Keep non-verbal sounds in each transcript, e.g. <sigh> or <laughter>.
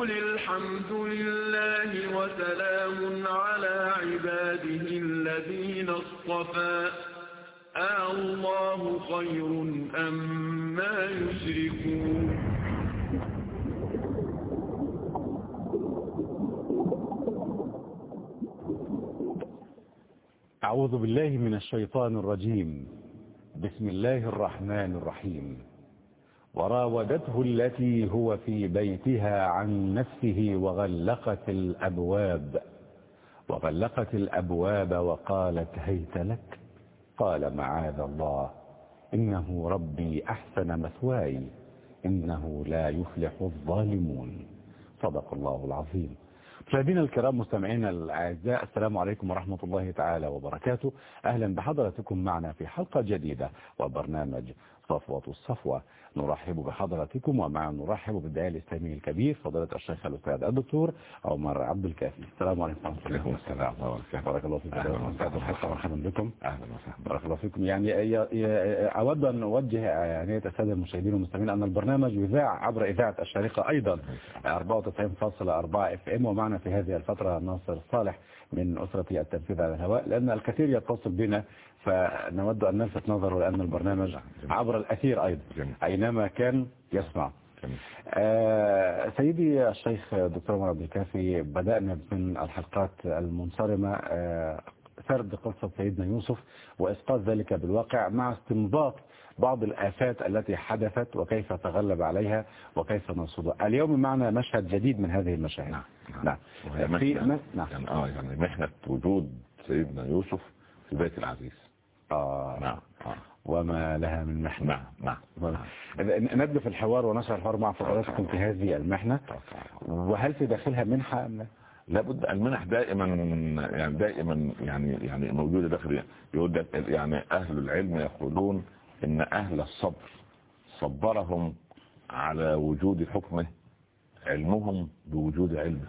وقل الحمد لله وسلام على عباده الذين اصطفى آه الله خير أم ما يشركون أعوذ بالله من الشيطان الرجيم. بسم الله الرحمن الرحيم. وراودته التي هو في بيتها عن نفسه وغلقت الأبواب وغلقت الأبواب وقالت هيت لك؟ قال معاذ الله إنه ربي أحسن مثواي إنه لا يفلح الظالمون. صدق الله العظيم. مشاهدينا الكرام مستمعينا الأعزاء السلام عليكم ورحمة الله تعالى وبركاته. أهلا بحضراتكم معنا في حلقة جديدة وبرنامج صفوة الصفوة. نرحب بحضراتكم ومع نرحب بالداعي الإسلامي الكبير فضيلة الشيخ الأستاذ الدكتور عمر عبد الكافي. السلام عليكم ورحمة الله السلام بارك الله فيكم أهلا وسهلا. مرحبا بكم. أهلا وسهلا. بارك الله فيكم. يعني أود أن أوجه يعني السادة المشاهدين والمستمعين أن البرنامج يذاع عبر إذاعة الشارقة أيضا 94.4 إف إم ومعنا في هذه الفترة ناصر صالح من أسرة التنفيذ على الهواء لأن الكثير يتصل بنا فنود أن نلفت نظره لأن البرنامج عبر الأثير أيضا. أينما كان يسمع. آه، سيدي الشيخ دكتور عمر عبد الكافي بدأنا من الحلقات المنصرمة آه، سرد قصة سيدنا يوسف وإسقاط ذلك بالواقع مع استنباط بعض الآفات التي حدثت وكيف تغلب عليها وكيف نرصدها اليوم معنا مشهد جديد من هذه المشاهد. نعم نعم. وهي في مس- نعم. يعني آه يعني محنة وجود سيدنا يوسف في بيت العزيز. آه نعم. وما لها من محنة. نعم نعم ن- نبدأ في الحوار ونشر الحوار مع فضلاتكم في هذه المحنة. وهل في داخلها منحة أم لا؟ لابد المنح دائما يعني دائما يعني يعني موجودة داخل يقول لك يعني أهل العلم يقولون إن أهل الصبر صبرهم على وجود حكمه علمهم بوجود علمه.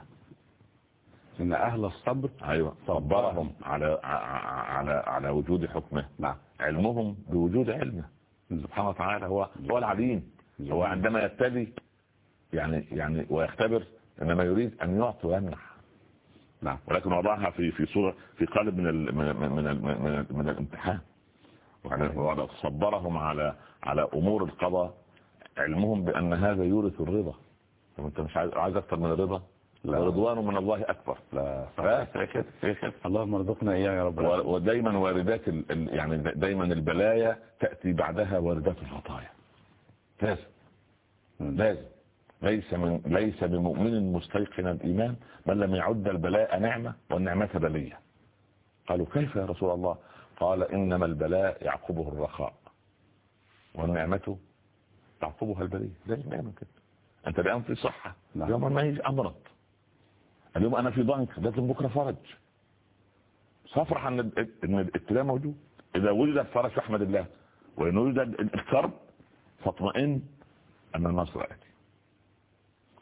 إن أهل الصبر أيوه. صبرهم على على على وجود حكمه. نعم. علمهم بوجود علمه. سبحانه وتعالى هو هو العليم. هو عندما يبتلي يعني يعني ويختبر إنما يريد أن يعطي ويمنح. نعم. ولكن وضعها في في صوره في قالب من ال من من من, ال من, ال من الامتحان. صبرهم على على أمور القضاء. علمهم بأن هذا يورث الرضا. طب أنت مش عايز عايز أكتر من الرضا. ورضوان من الله أكبر. لا اللهم ارزقنا إياه يا رب ودايما واردات ال... يعني دايما البلايا تأتي بعدها واردات العطايا لازم لازم ليس من ليس بمؤمن مستيقن الإيمان من لم يعد البلاء نعمة والنعمة بلية. قالوا كيف يا رسول الله؟ قال إنما البلاء يعقبه الرخاء والنعمة تعقبها البلية. دايما دايما كده. أنت الآن في صحة. نعم. يوم ما يجي أمرض. اليوم أنا في ضنك لازم بكرة فرج. سافرح ان إن الابتلاء موجود. إذا وجد الفرج فاحمد الله. وإن وجد الكرب فاطمئن أن النصر آتي.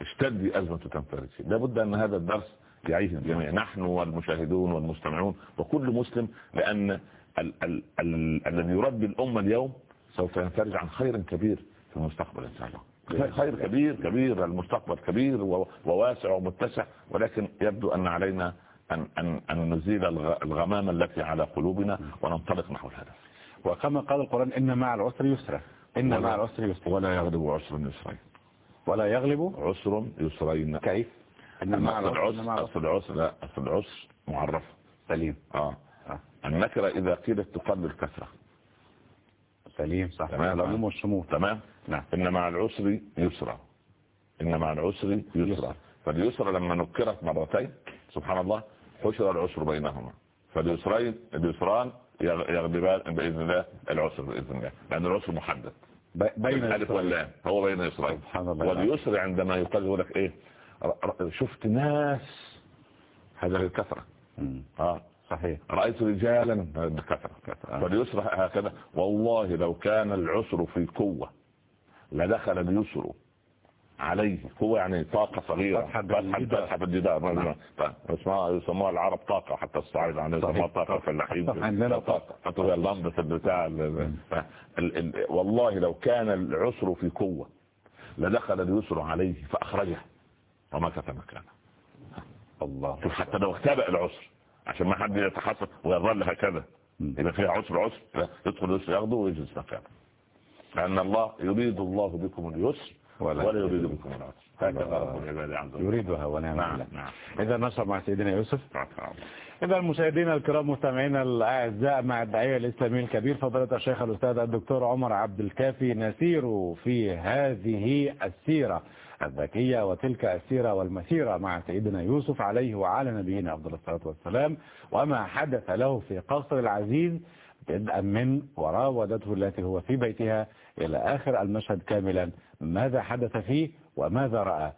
اشتد ازمه تنفرج لابد أن هذا الدرس يعيش الجميع. نحن والمشاهدون والمستمعون وكل مسلم لأن ال ال ال الذي يربي الأمة اليوم سوف ينفرج عن خير كبير في المستقبل إن شاء الله. خير كبير كبير المستقبل كبير وواسع ومتسع ولكن يبدو أن علينا أن, أن, أن نزيل الغ- الغمامة التي على قلوبنا وننطلق نحو الهدف. وكما قال القرآن إن مع العسر يسرا. إن مع العسر يسرا. ولا يغلب عسر يسرين. ولا يغلب عسر يسرين. كيف؟ إن مع العسر أصل العسر أصل العسر معرف. سليم. آه. آه. النكرة إذا قيلت تقل الكثرة سليم صح. تمام. والشمول تمام. نعم. إن مع العسر يسرا. إن مع العسر يسرا. فاليسرى لما نكرت مرتين سبحان الله حشر العسر بينهما. فاليسرين اليسران يغ- يغلبان بإذن الله العسر بإذن الله لأن العسر محدد. بين الألف. واللام هو بين يسرين سبحان الله. واليسر عندما يقال يقول لك ر- شفت ناس. هذا الكثرة. آه. صحيح. رأيت رجالا. بكثرة آه. فاليسر هكذا. والله لو كان العسر في قوة لدخل اليسر عليه. هو يعني طاقة صغيرة. فتحة بالجدار. بالجدار اسمها يسموها العرب طاقة حتى الصعيد. يعني يسموها. طاقة الفلاحين عندنا طاقة. حتى اللمبة بتاع ال- ف- ال- ال- والله لو كان العسر في قوة لدخل اليسر عليه فأخرجه. ومكث مكانه. الله. حتى لو اختبأ العسر. عشان ما حد يتحسن. ويظل هكذا. إذا فيها عسر عسر. يدخل العسر ياخده ويجلس مكانه. لأن الله يريد الله بكم اليسر ولا ولا يريد بكم العسر. هكذا. رب العباد يريدها ونعم نعم نعم. إذا نشر مع سيدنا يوسف. إذا المشاهدين الكرام مستمعينا الأعزاء مع الداعية الإسلامي الكبير فضيلة الشيخ الأستاذ الدكتور عمر عبد الكافي نسير في هذه السيرة الذكية وتلك السيرة والمسيرة مع سيدنا يوسف عليه وعلى نبينا أفضل الصلاة والسلام. وما حدث له في قصر العزيز من وراودته التي هو في بيتها إلى آخر المشهد كاملا. ماذا حدث فيه وماذا رأى؟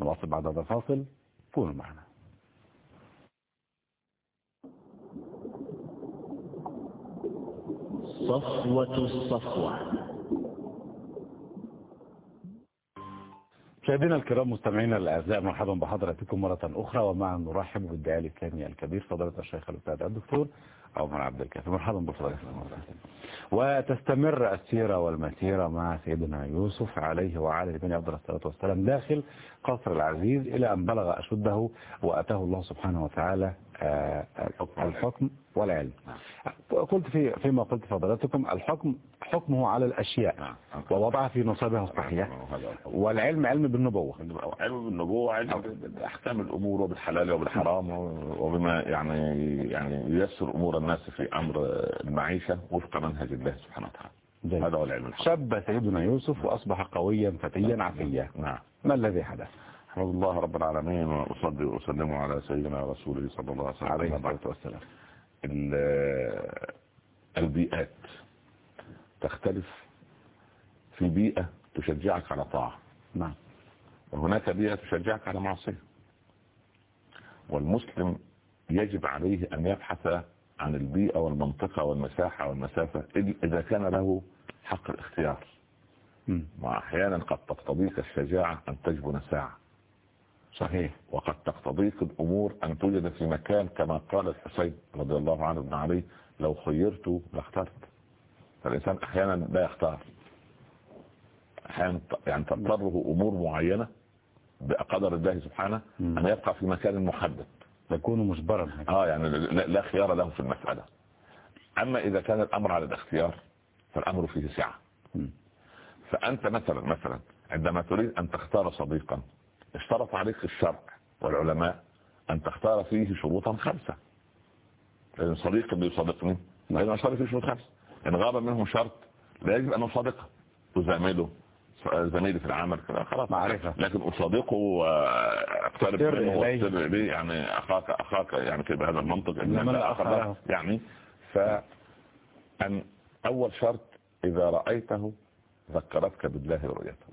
نواصل بعد هذا الفاصل. كونوا معنا. صفوة الصفوة. مشاهدينا الكرام مستمعينا الأعزاء مرحبا بحضراتكم مرة أخرى ومعا نرحب بالداعي الإسلامي الكبير فضيلة الشيخ الأستاذ الدكتور عمر عبد الكافي مرحبا بفضيلتكم وتستمر السيرة والمسيرة مع سيدنا يوسف عليه وعلى نبينا أفضل الصلاة والسلام داخل قصر العزيز إلى أن بلغ أشده وأتاه الله سبحانه وتعالى الحكم والعلم. قلت في فيما قلت فضيلتكم الحكم حكمه على الأشياء نعم. ووضعها في نصابها الصحيح. والعلم علم بالنبوة. علم بالنبوة. علم بأحكام الأمور وبالحلال وبالحرام وبما يعني يعني ييسر أمور الناس في أمر المعيشة وفق منهج الله سبحانه وتعالى. هذا هو العلم الحق شب سيدنا يوسف وأصبح قويا فتيا عفيا. نعم. ما الذي حدث؟ الحمد لله رب العالمين وأصلي وأسلم على سيدنا رسوله صلى الله عليه وسلم. عليه الصلاة. والسلام. ال- البيئات تختلف. في بيئة تشجعك على طاعة. نعم. وهناك بيئة تشجعك على معصية. والمسلم يجب عليه أن يبحث عن البيئة والمنطقة والمساحة والمسافة إذ- إذا كان له حق الاختيار. وأحيانا قد تقتضيك الشجاعة أن تجبن ساعة. صحيح. وقد تقتضيك الأمور أن توجد في مكان كما قال الحسين رضي الله عنه ابن علي لو خيرت لاخترت. فالإنسان أحيانا لا يختار. أحيانا يعني تضطره أمور معينة بقدر الله سبحانه. أن يبقى في مكان محدد. يكون مجبرا. آه يعني لا, خيار له في المسألة. أما إذا كان الأمر على الاختيار فالأمر فيه سعة. فأنت مثلا مثلا عندما تريد أن تختار صديقا اشترط عليك الشرع والعلماء أن تختار فيه شروطا خمسة لأن الصديق اللي يصادقني لازم أشترط فيه شروط خمسة إن غاب منهم شرط لا يجب أن أصادقه تزامله زميلي في العمل خلاص معرفة. لكن أصادقه وأقترب منه. وأقترب إليه يعني أخاك أخاك يعني كده بهذا المنطق إن إنما. يعني فأن أول شرط إذا رأيته ذكرتك بالله رؤيته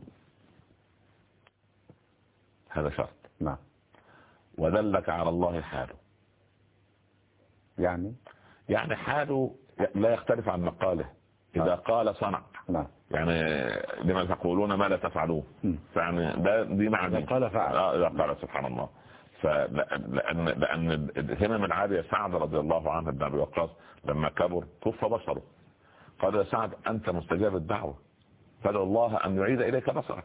هذا شرط. نعم. ودلك على الله حاله يعني؟ يعني حاله لا يختلف عن مقاله. إذا قال صنع. نعم. يعني لما تقولون ما لا تفعلون مم. فيعني ده دي معنى. قال فعل. آه، إذا قال سبحان الله. فلأن لأن الهمم العالية سعد رضي الله عنه بن أبي وقاص لما كبر كف بصره. قال يا سعد أنت مستجاب الدعوة. فادعو الله أن يعيد إليك بصرك.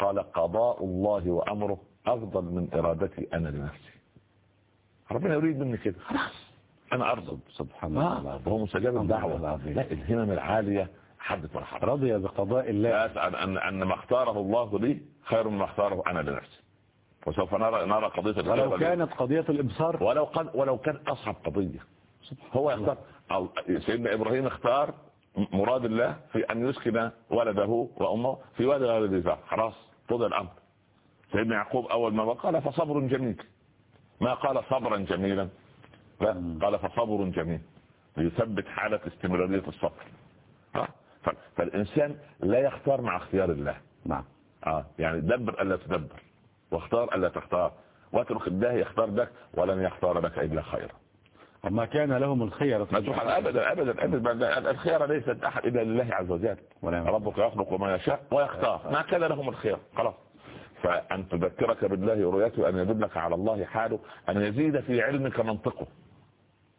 قال قضاء الله وأمره أفضل من إرادتي أنا لنفسي. ربنا يريد مني كده. خلاص. أنا أرضى. سبحان الله. وهو مستجاب الدعوة. لا الهمم العالية حدث ولا حرج. رضي بقضاء الله. أسأل أن أن ما اختاره الله لي خير مما اختاره أنا لنفسي. وسوف نرى نرى قضية ولو. كانت قضية الإبصار. ولو قد ولو كان أصعب قضية. هو يختار. أو سيدنا إبراهيم اختار مراد الله في أن يسكن ولده وأمه في وادي غير ذي خلاص. قضي الأمر. سيدنا يعقوب أول ما قال فصبر جميل. ما قال صبرا جميلا. لا قال فصبر جميل. ليثبت حالة استمرارية الصبر. فالإنسان لا يختار مع اختيار الله. نعم. آه يعني دبر ألا تدبر واختار ألا تختار. واترك الله يختار لك ولن يختار لك إلا خيرا. وما كان لهم الخير ما سبحان ابدا ابدا ابدا الخيار ليست احد إلا لله عز وجل. ونعم. ربك يخلق ما يشاء ويختار. ما كان لهم الخيار خلاص. فأن تذكرك بالله رؤيته أن يدلك على الله حاله أن يزيد في علمك منطقه.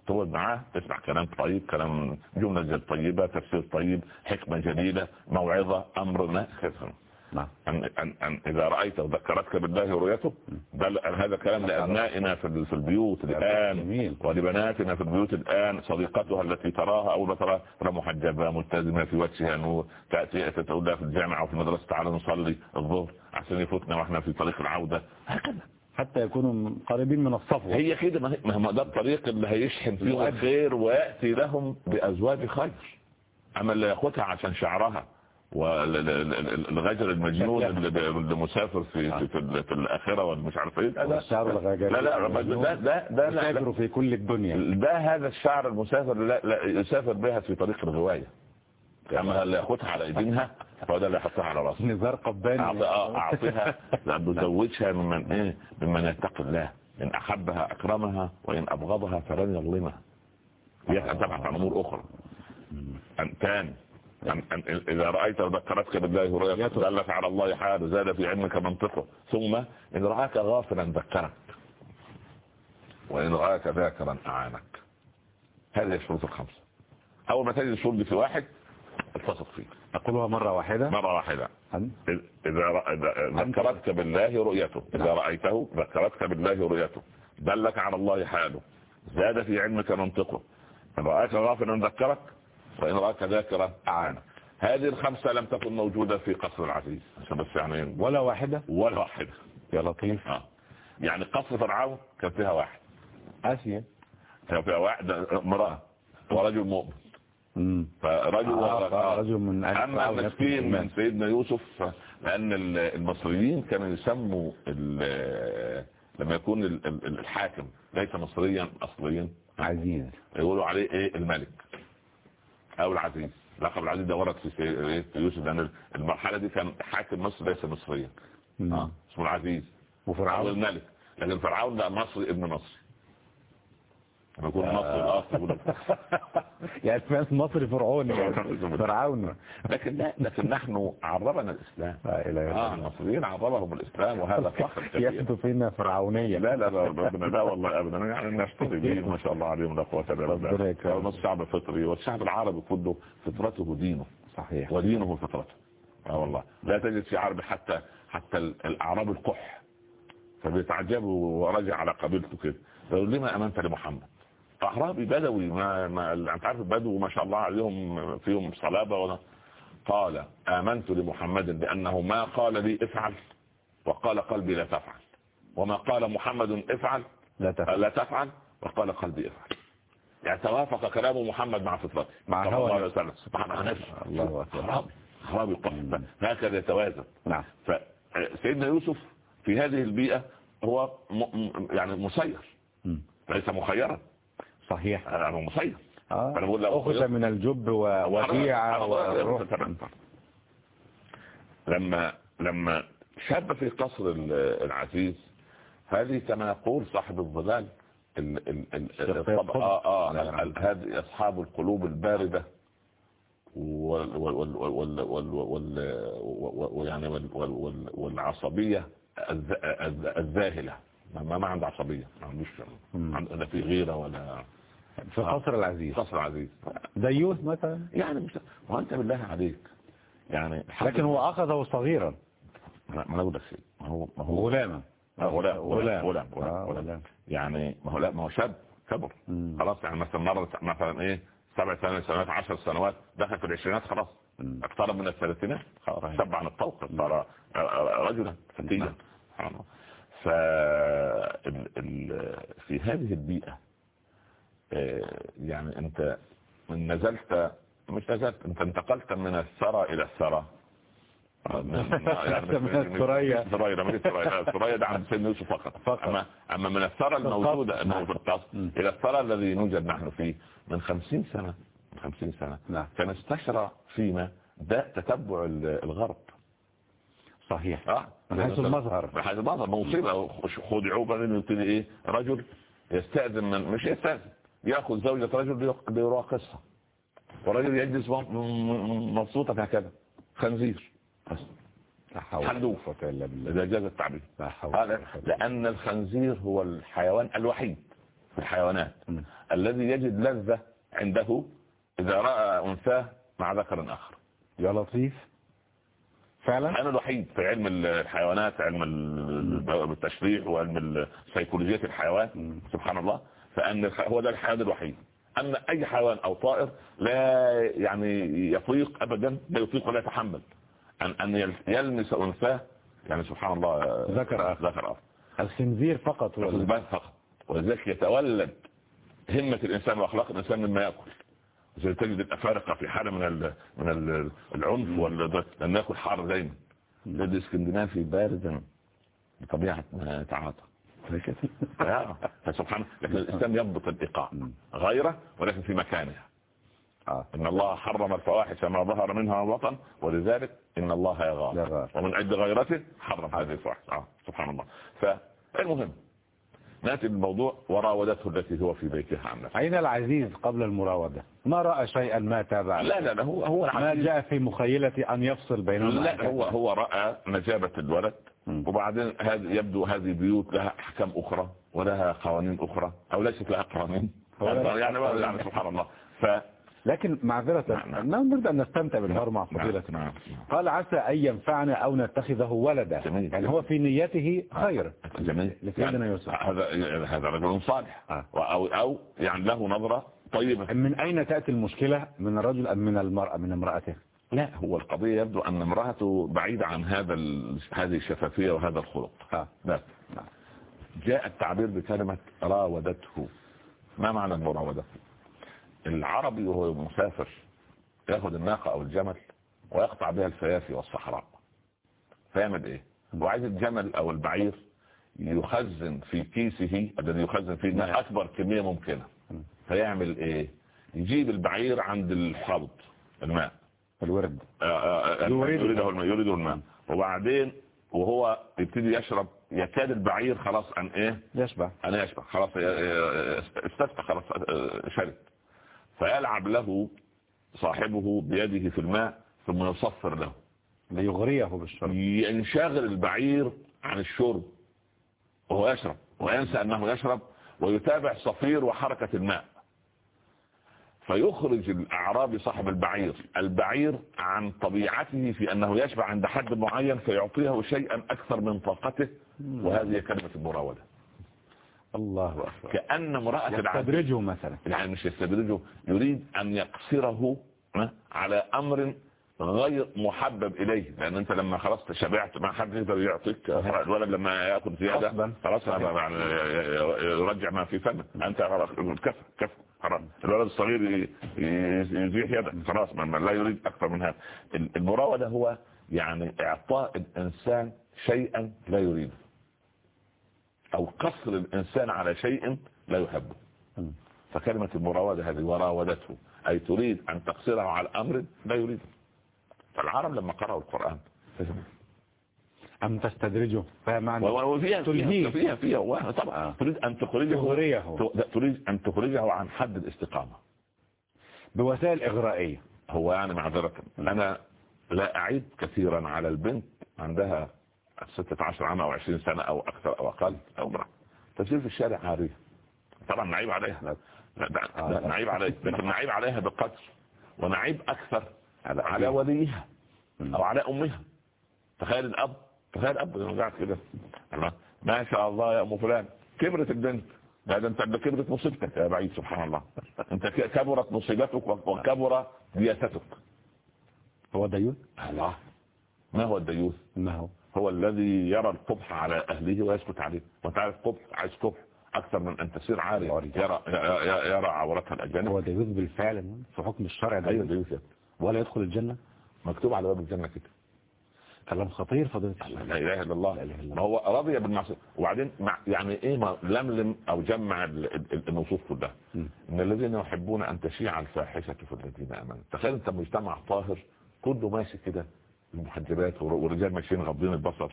تقعد معاه تسمع كلام طيب كلام جملة طيبة تفسير طيب حكمة جليلة موعظة أمر ما كذا نعم. أن, أن, أن إذا رأيت ذكرتك بالله رؤيته بل هذا كلام لأبنائنا في في البيوت الآن جميل. ولبناتنا في البيوت الآن صديقتها التي تراها أول ما تراها محجبة ملتزمة في وجهها نور تأتي تقول لها في الجامعة أو في المدرسة تعالى نصلي الظهر عشان يفوتنا وإحنا في طريق العودة. هكذا. حتى يكونوا قريبين من الصفوة هي كده ما هو ده الطريق اللي هيشحن فيه الخير ويأتي لهم بأزواج خير. أما اللي ياخدها عشان شعرها. والغجر المجنون اللي مسافر في في, في, الآخرة والمش عارف إيه. لا لا والشعر الغجري لا لا ده ده ده لا في كل الدنيا. ده هذا الشعر المسافر لا, لا يسافر بها في طريق الغواية أما اللي ياخدها على ايدينها فهو ده اللي يحطها على راسه. نزار قباني. أعط- آه، أعطيها. بزوجها ممن إيه؟ ممن يتقي الله. إن أحبها أكرمها وإن أبغضها فلن يظلمها. عن أمور أخرى. أن تاني أن إذا رأيت ذكرتك بالله رؤيا دلت على الله حال زاد في علمك منطقه. ثم إن رآك غافلا ذكرك. وإن رآك ذاكرا أعانك. هذه الشروط الخمسة. أول ما تجد الشروط في واحد التصق فيه. أقولها مرة واحدة. مرة واحدة. إذا ذكرتك بالله رؤيته. إذا رأيته ذكرتك بالله رؤيته. دلك على الله حاله. زاد في علمك منطقه. إن رآك غافلا ذكرك وإن رآك ذاكرا أعانك. هذه الخمسة لم تكن موجودة في قصر العزيز. عشان بس يعني ولا واحدة؟ ولا واحدة. يا لطيف. آه. يعني قصر فرعون كان فيها واحد. آسيا. كان فيها واحد امرأة ورجل مؤمن. فرجل آه، رجل من المسكين نفس من. سيدنا يوسف ال- المصريين كانوا يسموا لما يكون ال- ال- الحاكم ليس مصريا اصليا. عزيز. يقولوا عليه إيه؟ الملك. أو العزيز لقب العزيز ده ورد في في يوسف لأن المرحلة دي كان حاكم مصر ليس مصريا. آه اسمه العزيز. وفرعون. الملك لكن فرعون ده مصري ابن مصري لما يكون مصري الاصل يقولوا <laughs> يعني اسمها مصري فرعوني <laughs> فرعون لكن لا لكن نحن عربنا الإسلام. لا إلا آه. المصريين عربهم الإسلام وهذا <laughs> فخر كبير. يبدو فينا فرعونية؟ لا لا لا ربنا لا والله ابدا. يعني نشتري به ما شاء الله عليهم لا قوة إلا بالله. الشعب فطري والشعب العربي كله فطرته دينه صحيح. ودينه فطرته. آه. والله. لا تجد في عربي حتى حتى ال- الأعراب القح. فبيتعجبوا ورجع على قبيلته كده. لما أمنت لمحمد؟ اعرابي بدوي ما, ما أنت عارف البدو ما شاء الله عليهم فيهم صلابة ولا. قال آمنت لمحمد لأنه ما قال لي افعل وقال قلبي لا تفعل. وما قال محمد افعل لا تفعل. لا تفعل وقال قلبي افعل. يعني توافق كلام محمد مع فطرته مع صلى الله عليه وسلم. مع نفسه الله. اعرابي اعرابي قح هكذا يتوازن. نعم. فسيدنا يوسف في هذه البيئة هو م... يعني مسير. ليس مخيرا. صحيح. يعني مسير آه. فأنا بقول له أخذ من الجب ووديعة وروح. لما لما شاب في قصر ال- العزيز هذه كما يقول صاحب الظلال ال ال ال شخصية الطبع- آه آه نعم. هذه أصحاب القلوب الباردة. وال وال وال وال وال وال وال يعني وال وال وال والعصبية الذ- الذ- الذاهلة. ما ما عنده عصبية. ما عندوش في غيرة ولا في قصر العزيز. قصر عزيز ديوث مثلا. يعني مش وانت بالله عليك. يعني لكن هو أخذه صغيرا. ما أنا أقول لك شيء. ما هو ما هو غلاما. آه، غلام غلام غلام. غلام آه، غلام. غلام. يعني ما هو لا ما هو شاب كبر. خلاص يعني مثلا مرة مثلا إيه سبع ثمان سنوات عشر سنوات دخل في العشرينات خلاص. اقترب من الثلاثينات خلاص. شب عن الطوق صار رجلا فتيا نعم. ف. في هذه البيئة آه، يعني أنت من نزلت مش نزلت أنت انتقلت من الثرى إلى الثرى. آه، من- <laughs> يعني من الثريا. الثريا مش الثريا. ده عند سيدنا يوسف فقط. فقط. اما أما من الثرى الموجوده. انه في القصر. إلى الثرى الذي نوجد نحن فيه من خمسين سنة من خمسين سنة. نعم. كان استشرى فينا ده تتبع ال- الغرب. صحيح. آه. من حيث المظهر. من حيث المظهر. مصيبة خدعوه بعدين يبتدي إيه رجل يستأذن من مش يستأذن. يأخذ زوجة رجل ليراقصها ورجل يجلس م- م- مبسوطة هكذا. خنزير. بس. لا حول حلوف. ولا قوة إلا بالله. إذا جاز التعبير. لأن الخنزير هو الحيوان الوحيد في الحيوانات. مم. الذي يجد لذة عنده إذا رأى أنثاه مع ذكر آخر. يا لطيف. فعلا؟ الحيوان الوحيد في علم الحيوانات علم ال- التشريح وعلم سيكولوجية الحيوان. سبحان الله. فأن هو ده الحيوان الوحيد. أما أي حيوان أو طائر لا يعني يطيق أبدا لا يطيق ولا يتحمل. أن أن يل- يلمس أنثاه يعني سبحان الله ذكر آخر. ذكر آخر الخنزير فقط هو ال- الغزبان فقط. ولذلك يتولد همة الإنسان وأخلاق الإنسان مما يأكل. زي تجد الأفارقة في حالة من ال من ال العنف وال لأن ناكل حار دايما. الذي اسكندنافي باردا بطبيعة ما يتعاطى. فسبحان لكن الإسلام يضبط الإيقاع غيره ولكن في مكانها آه. إن الله حرم الفواحش ما ظهر منها وبطن ولذلك إن الله يغار. ومن أجل غيرته حرم هذه الفواحش. آه. سبحان الله. فالمهم نأتي بالموضوع وراودته التي هو في بيتها عن نفسه. أين العزيز قبل المراودة؟ ما رأى شيئا ما تابع؟ لا لا لا هو هو ما. جاء في مخيلتي أن يفصل بينهما؟ لا هو هو رأى نجابة الولد. وبعدين هذا يبدو هذه بيوت لها أحكام أخرى ولها قوانين أخرى أو ليست لها قوانين. يعني يعني سبحان الله. ف لكن معذرة نعم، نعم. نريد أن نستمتع بالحوار مع نعم، فضيلتنا نعم. قال عسى أن ينفعنا أو نتخذه ولدا. جميل. يعني هو في نيته خير. جميل. لسيدنا يعني يوسف. هذا هذا رجل صالح. آه. أو أو يعني له نظرة طيبة. من أين تأتي المشكلة؟ من الرجل أم من المرأة من امرأته؟ لا هو القضية يبدو أن امرأته بعيدة عن هذا ال... هذه الشفافية وهذا الخلق. لا نعم. جاء التعبير بكلمة راودته. ما معنى المراودة العربي وهو مسافر ياخد الناقة أو الجمل ويقطع بها الفيافي والصحراء. فيعمل إيه؟ هو عايز الجمل أو البعير يخزن في كيسه الذي يخزن فيه الماء أكبر كمية ممكنة. فيعمل إيه؟ يجيب البعير عند الحوض الماء. الورد. آه، آه، آه، يريده. الماء. يريده الماء. وبعدين وهو يبتدي يشرب يكاد البعير خلاص أن إيه؟ يشبع. أنا يشبع. خلاص استسقى خلاص شرب. فيلعب له صاحبه بيده في الماء ثم يصفر له. ليغريه بالشرب. ينشغل البعير عن الشرب. وهو يشرب. وينسى أنه يشرب ويتابع صفير وحركة الماء. فيخرج الأعرابي صاحب البعير البعير عن طبيعته في أنه يشبع عند حد معين فيعطيه شيئا أكثر من طاقته وهذه كلمة المراودة. الله أكبر. كأن امرأة يستدرجه مثلا. يعني مش يستدرجه يريد أن يقصره على أمر غير محبب إليه لأن أنت لما خلاص شبعت ما حد يقدر يعطيك الولد لما يأكل زيادة. خلاص يعني يرجع ما في فمه أنت خلاص كف كف الولد الصغير يزيح يده. خلاص ما لا يريد أكثر من هذا. المراودة هو يعني إعطاء الإنسان شيئا لا يريده. أو قصر الإنسان على شيء لا يحبه. فكلمة المراودة هذه وراودته أي تريد أن تقصره على أمر لا يريده. فالعرب لما قرأوا القرآن أم تستدرجه؟ فمعنى وفيها تلهيه. فيها فيها, طبعا. آه. تريد أن تخرجه تريد أن تخرجه عن حد الاستقامة. بوسائل إغرائية. هو يعني معذرة. أنا لا أعيب كثيرا على البنت عندها 16 عام أو 20 سنة أو أكثر أو أقل أو امرأة تسير في الشارع عارية. طبعا نعيب عليها. <laughs> آه،. نعيب عليها. نعيب عليها بقدر. ونعيب أكثر. على على. وليها. أو على أمها. تخيل الأب تخيل لما قاعد كده. ما شاء الله يا أم فلان. كبرت البنت. لا ده انت ده كبرت مصيبتك يا بعيد سبحان الله. أنت كبرت مصيبتك وكبر دياتتك هو ديون الله. ما هو الديوث ما هو؟ هو الذي يرى القبح على أهله ويسكت عليه. وتعرف قبح عايز قبح أكثر من أن تسير عاري. يرى, يرى, عورتها الأجانب. هو ديوث بالفعل في حكم الشرع أيوة ديوث. ولا يدخل الجنة؟ مكتوب على باب الجنة كده. كلام خطير فضيلة الشيخ. لا إله إلا الله. ما هو رضي بالمعصية. وبعدين مع يعني إيه ما لملم أو جمع ال- ال- النصوص كلها. إن الذين يحبون أن تشيع الفاحشة في الذين آمنوا. تخيل أنت مجتمع طاهر كله ماشي كده. المحجبات والرجال ماشيين غضين البصر.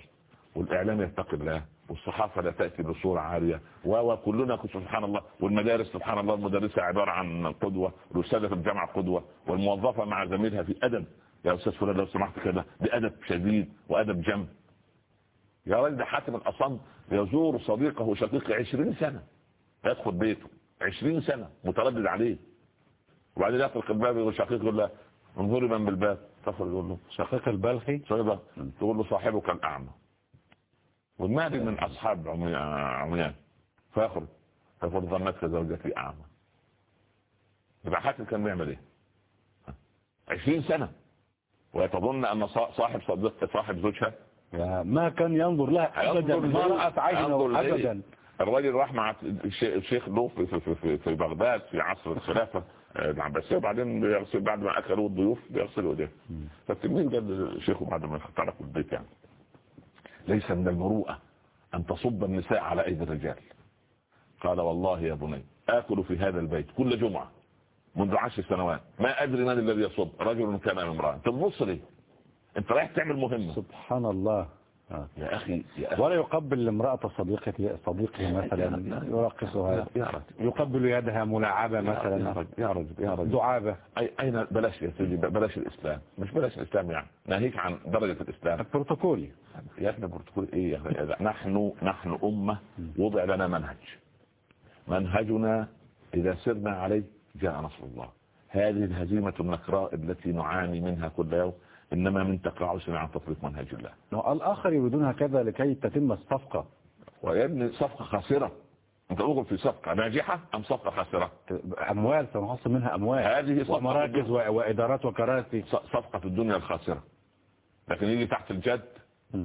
والإعلام يتقي الله. والصحافة لا تأتي بصورة عارية. وكلنا سبحان الله والمدارس سبحان الله المدرسة عبارة عن قدوة والأستاذة في الجامعة قدوة والموظفة مع زميلها في أدب. يا أستاذ فلان لو سمحت كده بأدب شديد وأدب جم. يا ده حاتم الأصم يزور صديقه شقيقه 20 سنة. يدخل بيته 20 سنة متردد عليه. وبعدين يطلق الباب وشقيقه يقول له انظري من بالباب. تخرج يقول له شقيق البلخي؟ تقول له صاحبك الأعمى والمهدي من أصحاب عمي- عميان. فيخرج فيقول ظنتك زوجتي أعمى. يبقى حاتم كان بيعمل إيه؟ عشرين سنة. ويتظن أن صا- صاحب صديق صاحب زوجها ما كان ينظر لها ينظر ما؟ رأت عينه؟ أبدا. الراجل راح مع الش- الشيخ له في, في, في, في بغداد في عصر الخلافة. العباسية وبعدين بيغسل بعد ما أكلوا الضيوف بيغسلوا ايديه فالتلميذ قال للشيخ بعد ما تركوا البيت يعني؟ ليس من المروءة أن تصب النساء على أيدي الرجال. قال والله يا بني آكل في هذا البيت كل جمعة منذ عشر سنوات ما أدري من الذي يصب رجل كان امرأة. أنت أنت رايح تعمل مهمة. سبحان الله. يا أخي يا أخي. ولا يقبل امرأة صديقته صديقه مثلا يرقصها يقبل يدها ملاعبة يا مثلا. رجل يا رجل يا رجل دعابة. أي أين بلاش يا سيدي بلاش الإسلام. مش بلاش الإسلام يعني. ناهيك عن درجة الإسلام. البروتوكولي يا ابن برتقول إيه يا أخي؟ نحن نحن أمة وضع لنا منهج. منهجنا إذا سرنا عليه جاء نصر الله. هذه الهزيمة النكراء التي نعاني منها كل يوم. إنما من تقاعسنا عن تطبيق منهج الله. الآخر يريدون هكذا لكي تتم الصفقة. ويا ابني صفقة خاسرة. أنت تقول في صفقة ناجحة أم صفقة خاسرة؟ أموال سنحصل منها أموال. هذه صفقة ومراكز و- وإدارات وكراسي. صفقة الدنيا الخاسرة. لكن يجي تحت الجد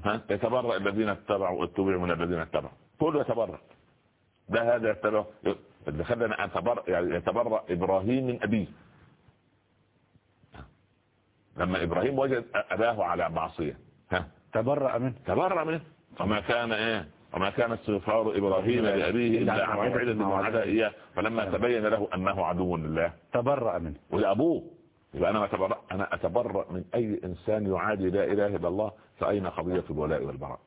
ها يتبرأ الذين اتبعوا اتبعوا من الذين اتبعوا. كله يتبرأ. ده هذا يتبرأ. اللي خلنا أتبرأ يعني يتبرأ إبراهيم من أبيه. لما إبراهيم وجد أباه على معصية. ها. تبرأ منه. تبرأ منه. وما كان إيه؟ وما كان استغفار إبراهيم لأبيه إلا عن موعدة وعدها إياه. فلما تبين له أنه عدو لله. تبرأ منه. ولأبوه يبقى أنا أتبرأ أنا أتبرأ من أي إنسان يعادي لا إله إلا الله فأين قضية الولاء والبراء؟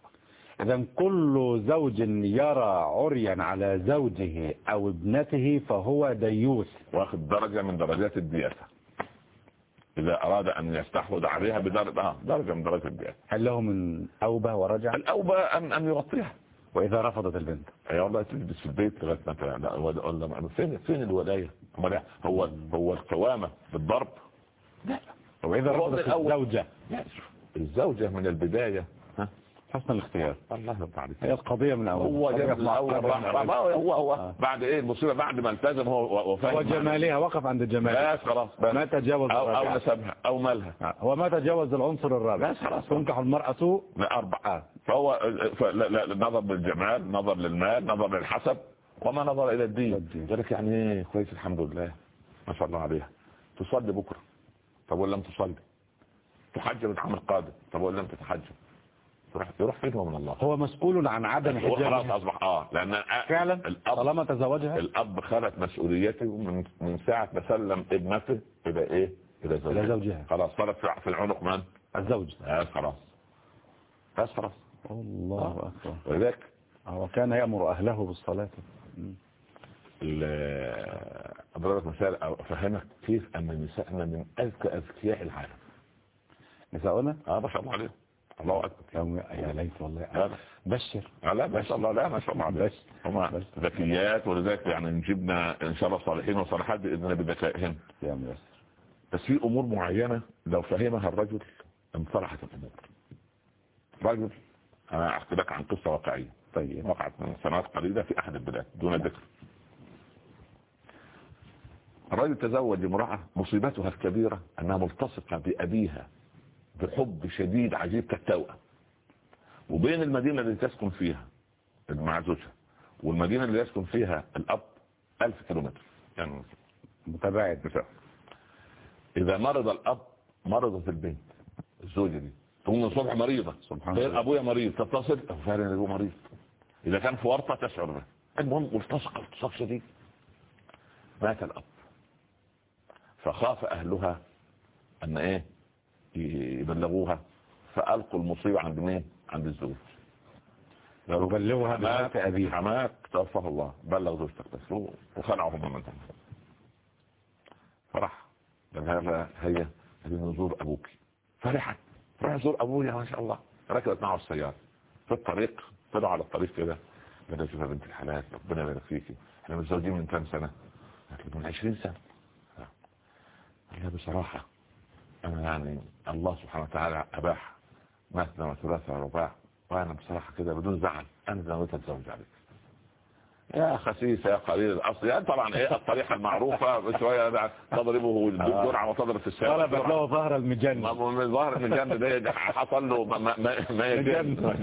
إذا كل زوج يرى عريا على زوجه أو ابنته فهو ديوث. واخد درجة من درجات الدياسة إذا أراد أن يستحوذ عليها بدرجة درجة من درجات الدياسة هل له من أوبة ورجع؟ الأوبى أن أن يغطيها. وإذا رفضت البنت؟ يا والله تجلس في البيت لغاية ما لا فين فين الولاية؟ أمال إيه؟ هو هو القوامة بالضرب؟ لا. وإذا رفضت. الزوجة؟ لا شوف، الزوجة من البداية حسن الاختيار. الله يرضى عليك هي القضية من أول هو. بعد- هو هو. آه. بعد إيه؟ المصيبة بعد ما التزم هو وفاهم. وجمالها وقف عند جمالها بس خلاص. ما تجاوز أو أو الرابعة. نسبها أو مالها. آه. هو ما تجاوز العنصر الرابع. بس خلاص. تنكح المرأة لا أربع آه. فهو نظر للجمال نظر للمال نظر للحسب وما نظر إلى الدين. قال لك يعني إيه كويس الحمد لله. ما شاء الله عليها. تصلي بكرة. طب ولا لم تصلي؟ تحجب العام القادم. طب ولا لم تتحجب. يروح يروح فين هو من الله. هو مسؤول عن عدم هو خلاص حجابها اصبح آه لأن فعلا؟ الاب طالما تزوجها؟ الأب خلت مسؤوليته من من ساعة ما سلم ابنته إلى إيه؟ إلى زوجها. إلى زوجها. خلاص صارت في العنق من؟ الزوج. بس خلاص. بس خلاص. الله أكبر. ولذلك وكان يأمر ال- اضرب لك مثال أو أفهمك كيف أن نسائنا من أذكى أذكياء العالم. نساؤنا؟ آه ما شاء الله عليهم. الله أكبر. يا ليت والله. بشر. لا ما شاء الله لا ما شاء الله. هم. ذكيات ولذلك يعني نجيبنا إن شاء الله صالحين وصالحات بإذن الله بذكائهم. يا ميسر بس في أمور معينة لو فهمها الرجل انصلحت الأمور. رجل أنا احكي لك عن قصة واقعية. طيب. وقعت من سنوات قليلة في أحد البلاد دون ذكر. الرجل تزوج امرأة مصيبتها الكبيرة أنها ملتصقة بأبيها. بحب شديد عجيب كالتوأم. وبين المدينة التي تسكن فيها مع زوجها والمدينة اللي يسكن فيها الأب ألف كيلومتر. يعني متباعد مثال إذا مرض الأب مرضت البنت الزوجة دي تقوم الصبح مريضة. سبحان غير الله. أبويا مريض تتصل فعلا هو مريض. إذا كان في ورطة تشعر به المهم ملتصقة التصاق شديد. مات الأب. فخاف أهلها أن إيه؟ يبلغوها فألقوا المصيبة عند مين؟ عند الزوج. يبلغها بمات أبيها. حماك توفاه الله. بلغ زوجتك بس وخلعهم من منتهى فرح. قال هذا هيا هذه نزور أبوك. فرحت. راح زور أبويا ما شاء الله. ركبت معه السيارة. في الطريق طلعوا على الطريق كده. قال لها شوفها بنت الحلال ربنا يبارك فيكي. إحنا متزوجين من كام سنة؟ قالت من 20 سنة. قال لها بصراحة يعني الله سبحانه وتعالى أباح مثنى وثلاثة ورباع وأنا بصراحة كده بدون زعل أنا نويت اتزوج عليك. يا خسيس يا قليل الأصل. يعني طبعا إيه الطريقة المعروفة بشوية تضربه الجرعة وتضرب في السيارة. طلبت له ظهر المجن من ظهر المجن ده حصل له ما, ما, ما يجن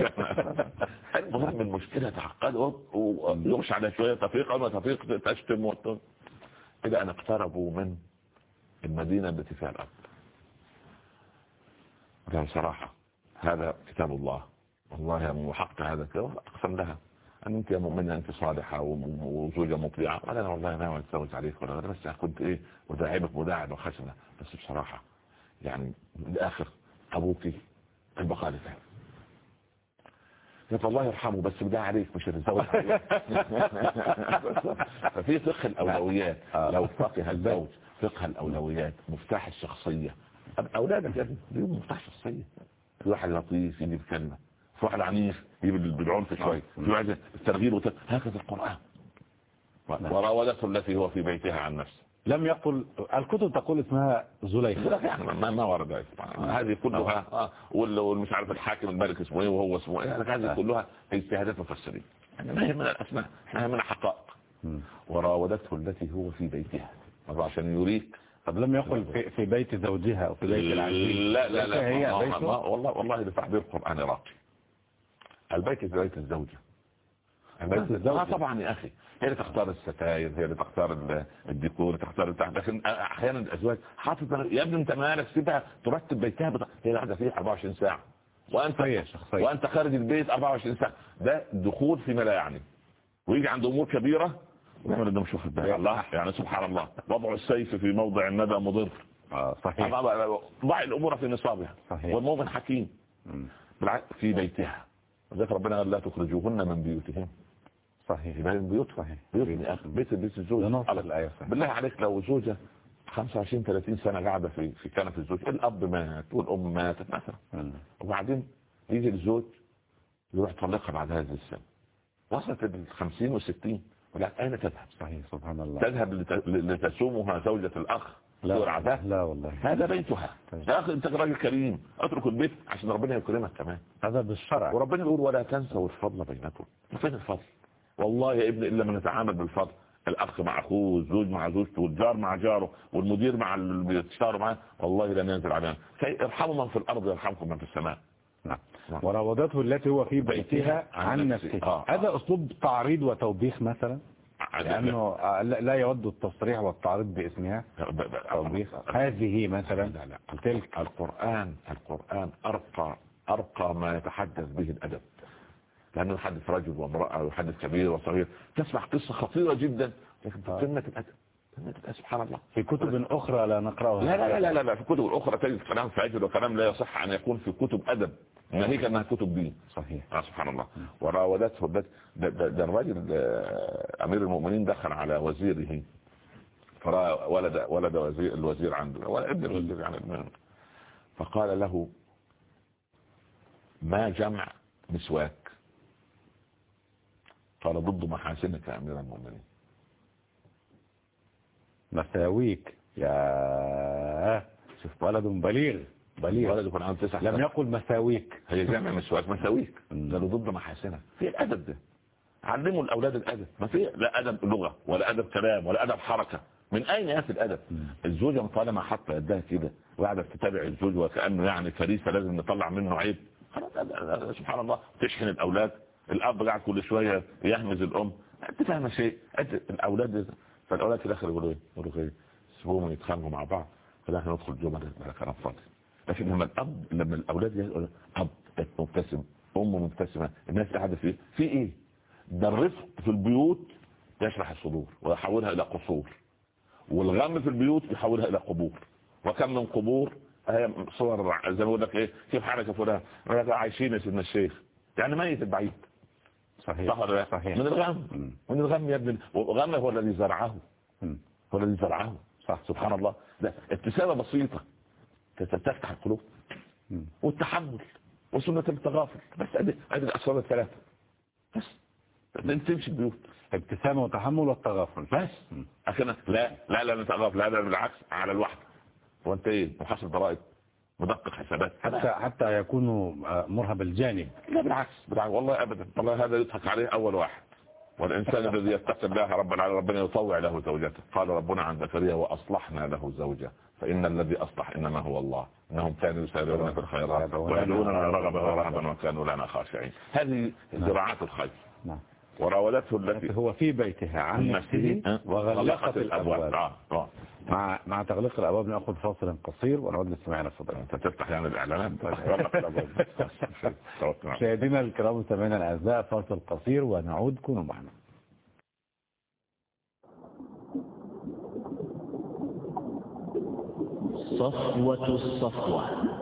المهم المشكلة تعقد ويغش على شوية. تفيق أو ما تفيق تشتم وطن إلى أن اقتربوا من المدينة التي فيها الأرض قال صراحة هذا كتاب الله. والله وحق هذا كتاب أقسم لها. أن أنت يا مؤمنة أنت صالحة وزوجة مطيعة. قال أنا والله ناوي أتزوج عليك ولا بس كنت إيه وداعبك مداعب وخشنة. بس بصراحة يعني الآخر أبوكي البقاء لفهم قلت الله يرحمه بس بدا عليك مش هتتزوج. <laughs> ففي فقه الأولويات. لو فقه الزوج فقه الأولويات مفتاح الشخصية. أولادك يا ابني ليهم مفتاح شخصيه في واحد لطيف يجيب كلمه في واحد عنيف يجيب بالعنف شوي. في واحد الترغيب هكذا القرآن. وراودته التي هو في بيتها عن نفسه. لم يقل الكتب تقول اسمها زليخة. يعني ما, ما ورد هذه. كلها آه. والمش عارف الحاكم الملك اسمه إيه وهو اسمه إيه. هذه آه. كلها اجتهادات مفسرين. يعني ما هي من الأسماء إحنا من حقائق وراودته التي هو في بيتها. عشان يريك طب لم يقل في, في بيت زوجها أو في بيت العزيز. لا لا لا هي ما ما والله والله لتعبير القرآن راقي. البيت في بيت الزوجة. البيت الزوجة. آه طبعا يا أخي. هي اللي تختار الستاير هي اللي تختار الديكور تختار بتاع لكن أحيانا الأزواج حاطط يا ابني أنت مالك؟ سيبها ترتب بيتها بط... هي قاعدة فيه 24 ساعة. وأنت شخصية. وأنت خارج البيت 24 ساعة. ده دخول فيما لا يعني. ويجي عند أمور كبيرة ويعمل انه مش واخد باله الله يعني سبحان الله. وضع السيف في موضع الندى مضر. آه صحيح. ضع الأمور في نصابها. صحيح. والمؤمن حكيم. في بيتها. ذلك ربنا قال لا تخرجوهن من بيوتهم صحيح. يبقى البيوت صحيح. بيوت بيت بيت الزوج. على الآية بالله عليك لو زوجة 25 30 سنة قاعدة في في كنف الزوج الأب مات والأم ماتت مثلا. وبعدين يجي الزوج يروح يطلقها بعد هذه السنة وصلت ال 50 و 60 ولا أين تذهب؟ صحيح سبحان الله. تذهب لتسومها زوجة الأخ لا لا والله. هذا بيتها. طيب. يا أخي أنت راجل كريم. اترك البيت عشان ربنا يكرمك كمان. هذا بالشرع. وربنا يقول ولا تنسوا الفضل بينكم. فين الفضل؟ والله يا ابني إلا من نتعامل بالفضل. الأخ مع أخوه الزوج مع زوجته والجار مع جاره والمدير مع اللي بيتشاروا معاه. والله لن ينزل علينا. ارحموا من في الأرض يرحمكم من في السماء. نعم وراودته التي هو في بيتها عن نفسه. آه. هذا أسلوب تعريض وتوبيخ مثلا؟ لأنه لا يود التصريح والتعريض بإسمها. توبيخ. هذه مثلا لا لا. تلك. القرآن القرآن أرقى أرقى ما يتحدث به الأدب. لأنه يحدث رجل وامرأة ويحدث كبير وصغير. تسمع قصة خطيرة جدا لكن في قمة الأدب. سبحان الله. في كتب أخرى لا نقرأها. لا لا لا لا, لا في كتب أخرى تجد كلام فاجر وكلام لا يصح أن يكون في كتب أدب. ناهيك أنها كتب دين؟ صحيح. آه سبحان الله. وراودته ده, ده, الراجل أمير المؤمنين دخل على وزيره. فرأى ولد ولد وزير الوزير عنده ابن الوزير يعني فقال له ما جمع مسواك؟ قال ضد محاسنك يا أمير المؤمنين. مساويك. يا شوف ولد بليغ. بليغ. ولد يكون عنده تسع لم يقل مساويك. هي جامع مسواك مساويك. ده ضد محاسنك في الأدب ده. علموا الأولاد الأدب. ما في لا أدب لغة ولا أدب كلام ولا أدب حركة. من أين يأتي الأدب؟ الزوجة طالما حاطه يدها كده وقاعدة تتابع الزوج وكأنه يعني فريسة لازم نطلع منه عيب. سبحان الله. تشحن الأولاد. الأب قاعد كل شوية يهمز الأم. أنت فاهم شيء؟ الأولاد فالأولاد في الآخر يقولوا إيه؟ يقولوا إيه؟ سيبوهم يتخانقوا مع بعض فاحنا ندخل جمعة ده كلام فاضي لكن لما الأب لما الأولاد يقولوا أب مبتسم أم مبتسمة الناس قاعدة في في إيه؟ ده الرفق في البيوت يشرح الصدور ويحولها إلى قصور والغم في البيوت يحولها إلى قبور. وكم من قبور؟ صور زي ما بقول لك إيه؟ كيف حالك يا فلان عايشين يا سيدنا الشيخ. يعني ميت البعيد. صحيح صح ولا لا؟ صحيح. من الغم. من الغم يا ابن الغم هو الذي زرعه. هو الذي زرعه. صح سبحان الله. ده ابتسامة بسيطة. تفتح القلوب. والتحمل. وسنة التغافل. بس ادي ادي الاسباب الثلاثة. بس. انت تمشي البيوت. ابتسامة وتحمل والتغافل. بس. عشان لا لا لا نتغافل. لا لا بالعكس على الواحد هو أنت إيه؟ محاسب ضرائب. مدقق حسابات. حتى حتى يكونوا آه، مرهب الجانب. لا بالعكس بالعكس. والله ابدا. والله هذا يضحك عليه أول واحد. والإنسان الذي يتقي الله رب العالمين ربنا يطوع له زوجته. قال ربنا عن زكريا وأصلحنا له زوجه. فإن الذي أصلح إنما هو الله. إنهم كانوا يسارعون في الخيرات ويدعوننا رغبا ورهبا وكانوا لنا خاشعين. هذه زراعات الخير. نعم. وراودته التي هو في بيتها عن نفسه وغلقت الأبواب. آه. آه. مع مع تغليق الأبواب نأخذ فاصل قصير ونعود لاستماعنا الفضل أنت تفتح يعني الأبواب. توكل على مشاهدينا الكرام مستمعينا الأعزاء فاصل قصير ونعود. كونوا معنا. صفوة الصفوة.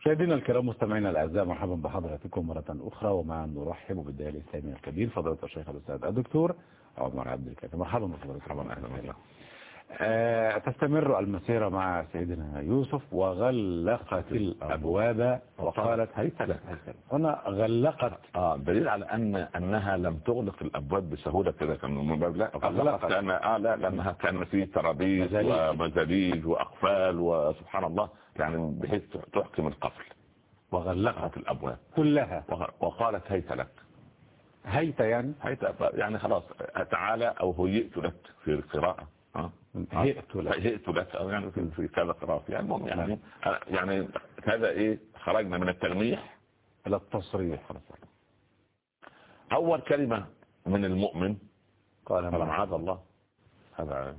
مشاهدينا الكرام مستمعينا الأعزاء مرحبا بحضراتكم مرة أخرى ومع نرحب بالداعي الإسلامي الكبير فضيلة الشيخ الأستاذ الدكتور عمر عبد الكافي مرحبا بحضرتك مرحبا أهلا وسهلا. آه، تستمر المسيرة مع سيدنا يوسف وغلقت الأبواب وقالت هيت لك هنا غلقت. آه دليل على أن أنها لم تغلق الأبواب بسهولة كده كان من باب. لا أغلقت. كان آه لا لأنها كان في ترابيز مزاليج. ومزاليج وأقفال وسبحان الله. يعني بحيث تحكم القفل وغلقت غلقت الأبواب. كلها. وقالت هيت لك. هيت يعني؟ هيت يعني خلاص تعالى أو هيئت لك في القراءة. آه هيئت لك. هيئت لك أو يعني في كذا قراءه يعني المهم يعني يعني هذا إيه؟ خرجنا من التلميح إلى التصريح. أول كلمة من المؤمن قال معاذ الله. هذا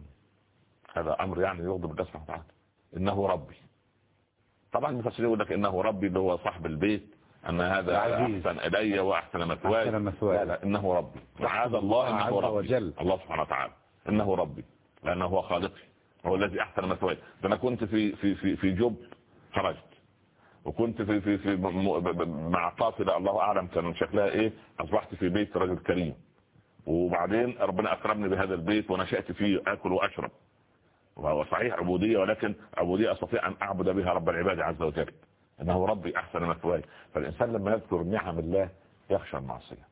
هذا أمر يعني يغضب الله سبحانه وتعالى. إنه ربي. طبعا المفسرين يقول لك إنه ربي اللي هو صاحب البيت أن هذا العزيز. أحسن إلي وأحسن مثواي. لا لا إنه ربي. معاذ الله عز إنه ربي. وجل. الله سبحانه وتعالى. إنه ربي. لأنه هو خالقي. هو الذي أحسن مثواي. ده أنا كنت في في في في جب خرجت. وكنت في في في مع قافله الله أعلم كان شكلها إيه؟ أصبحت في بيت رجل كريم. وبعدين ربنا أكرمني بهذا البيت ونشأت فيه أكل وأشرب. وهو صحيح عبودية ولكن عبودية أستطيع أن أعبد بها رب العباد عز وجل. إنه ربي أحسن مثواي فالإنسان لما يذكر نعم الله يخشى المعصية.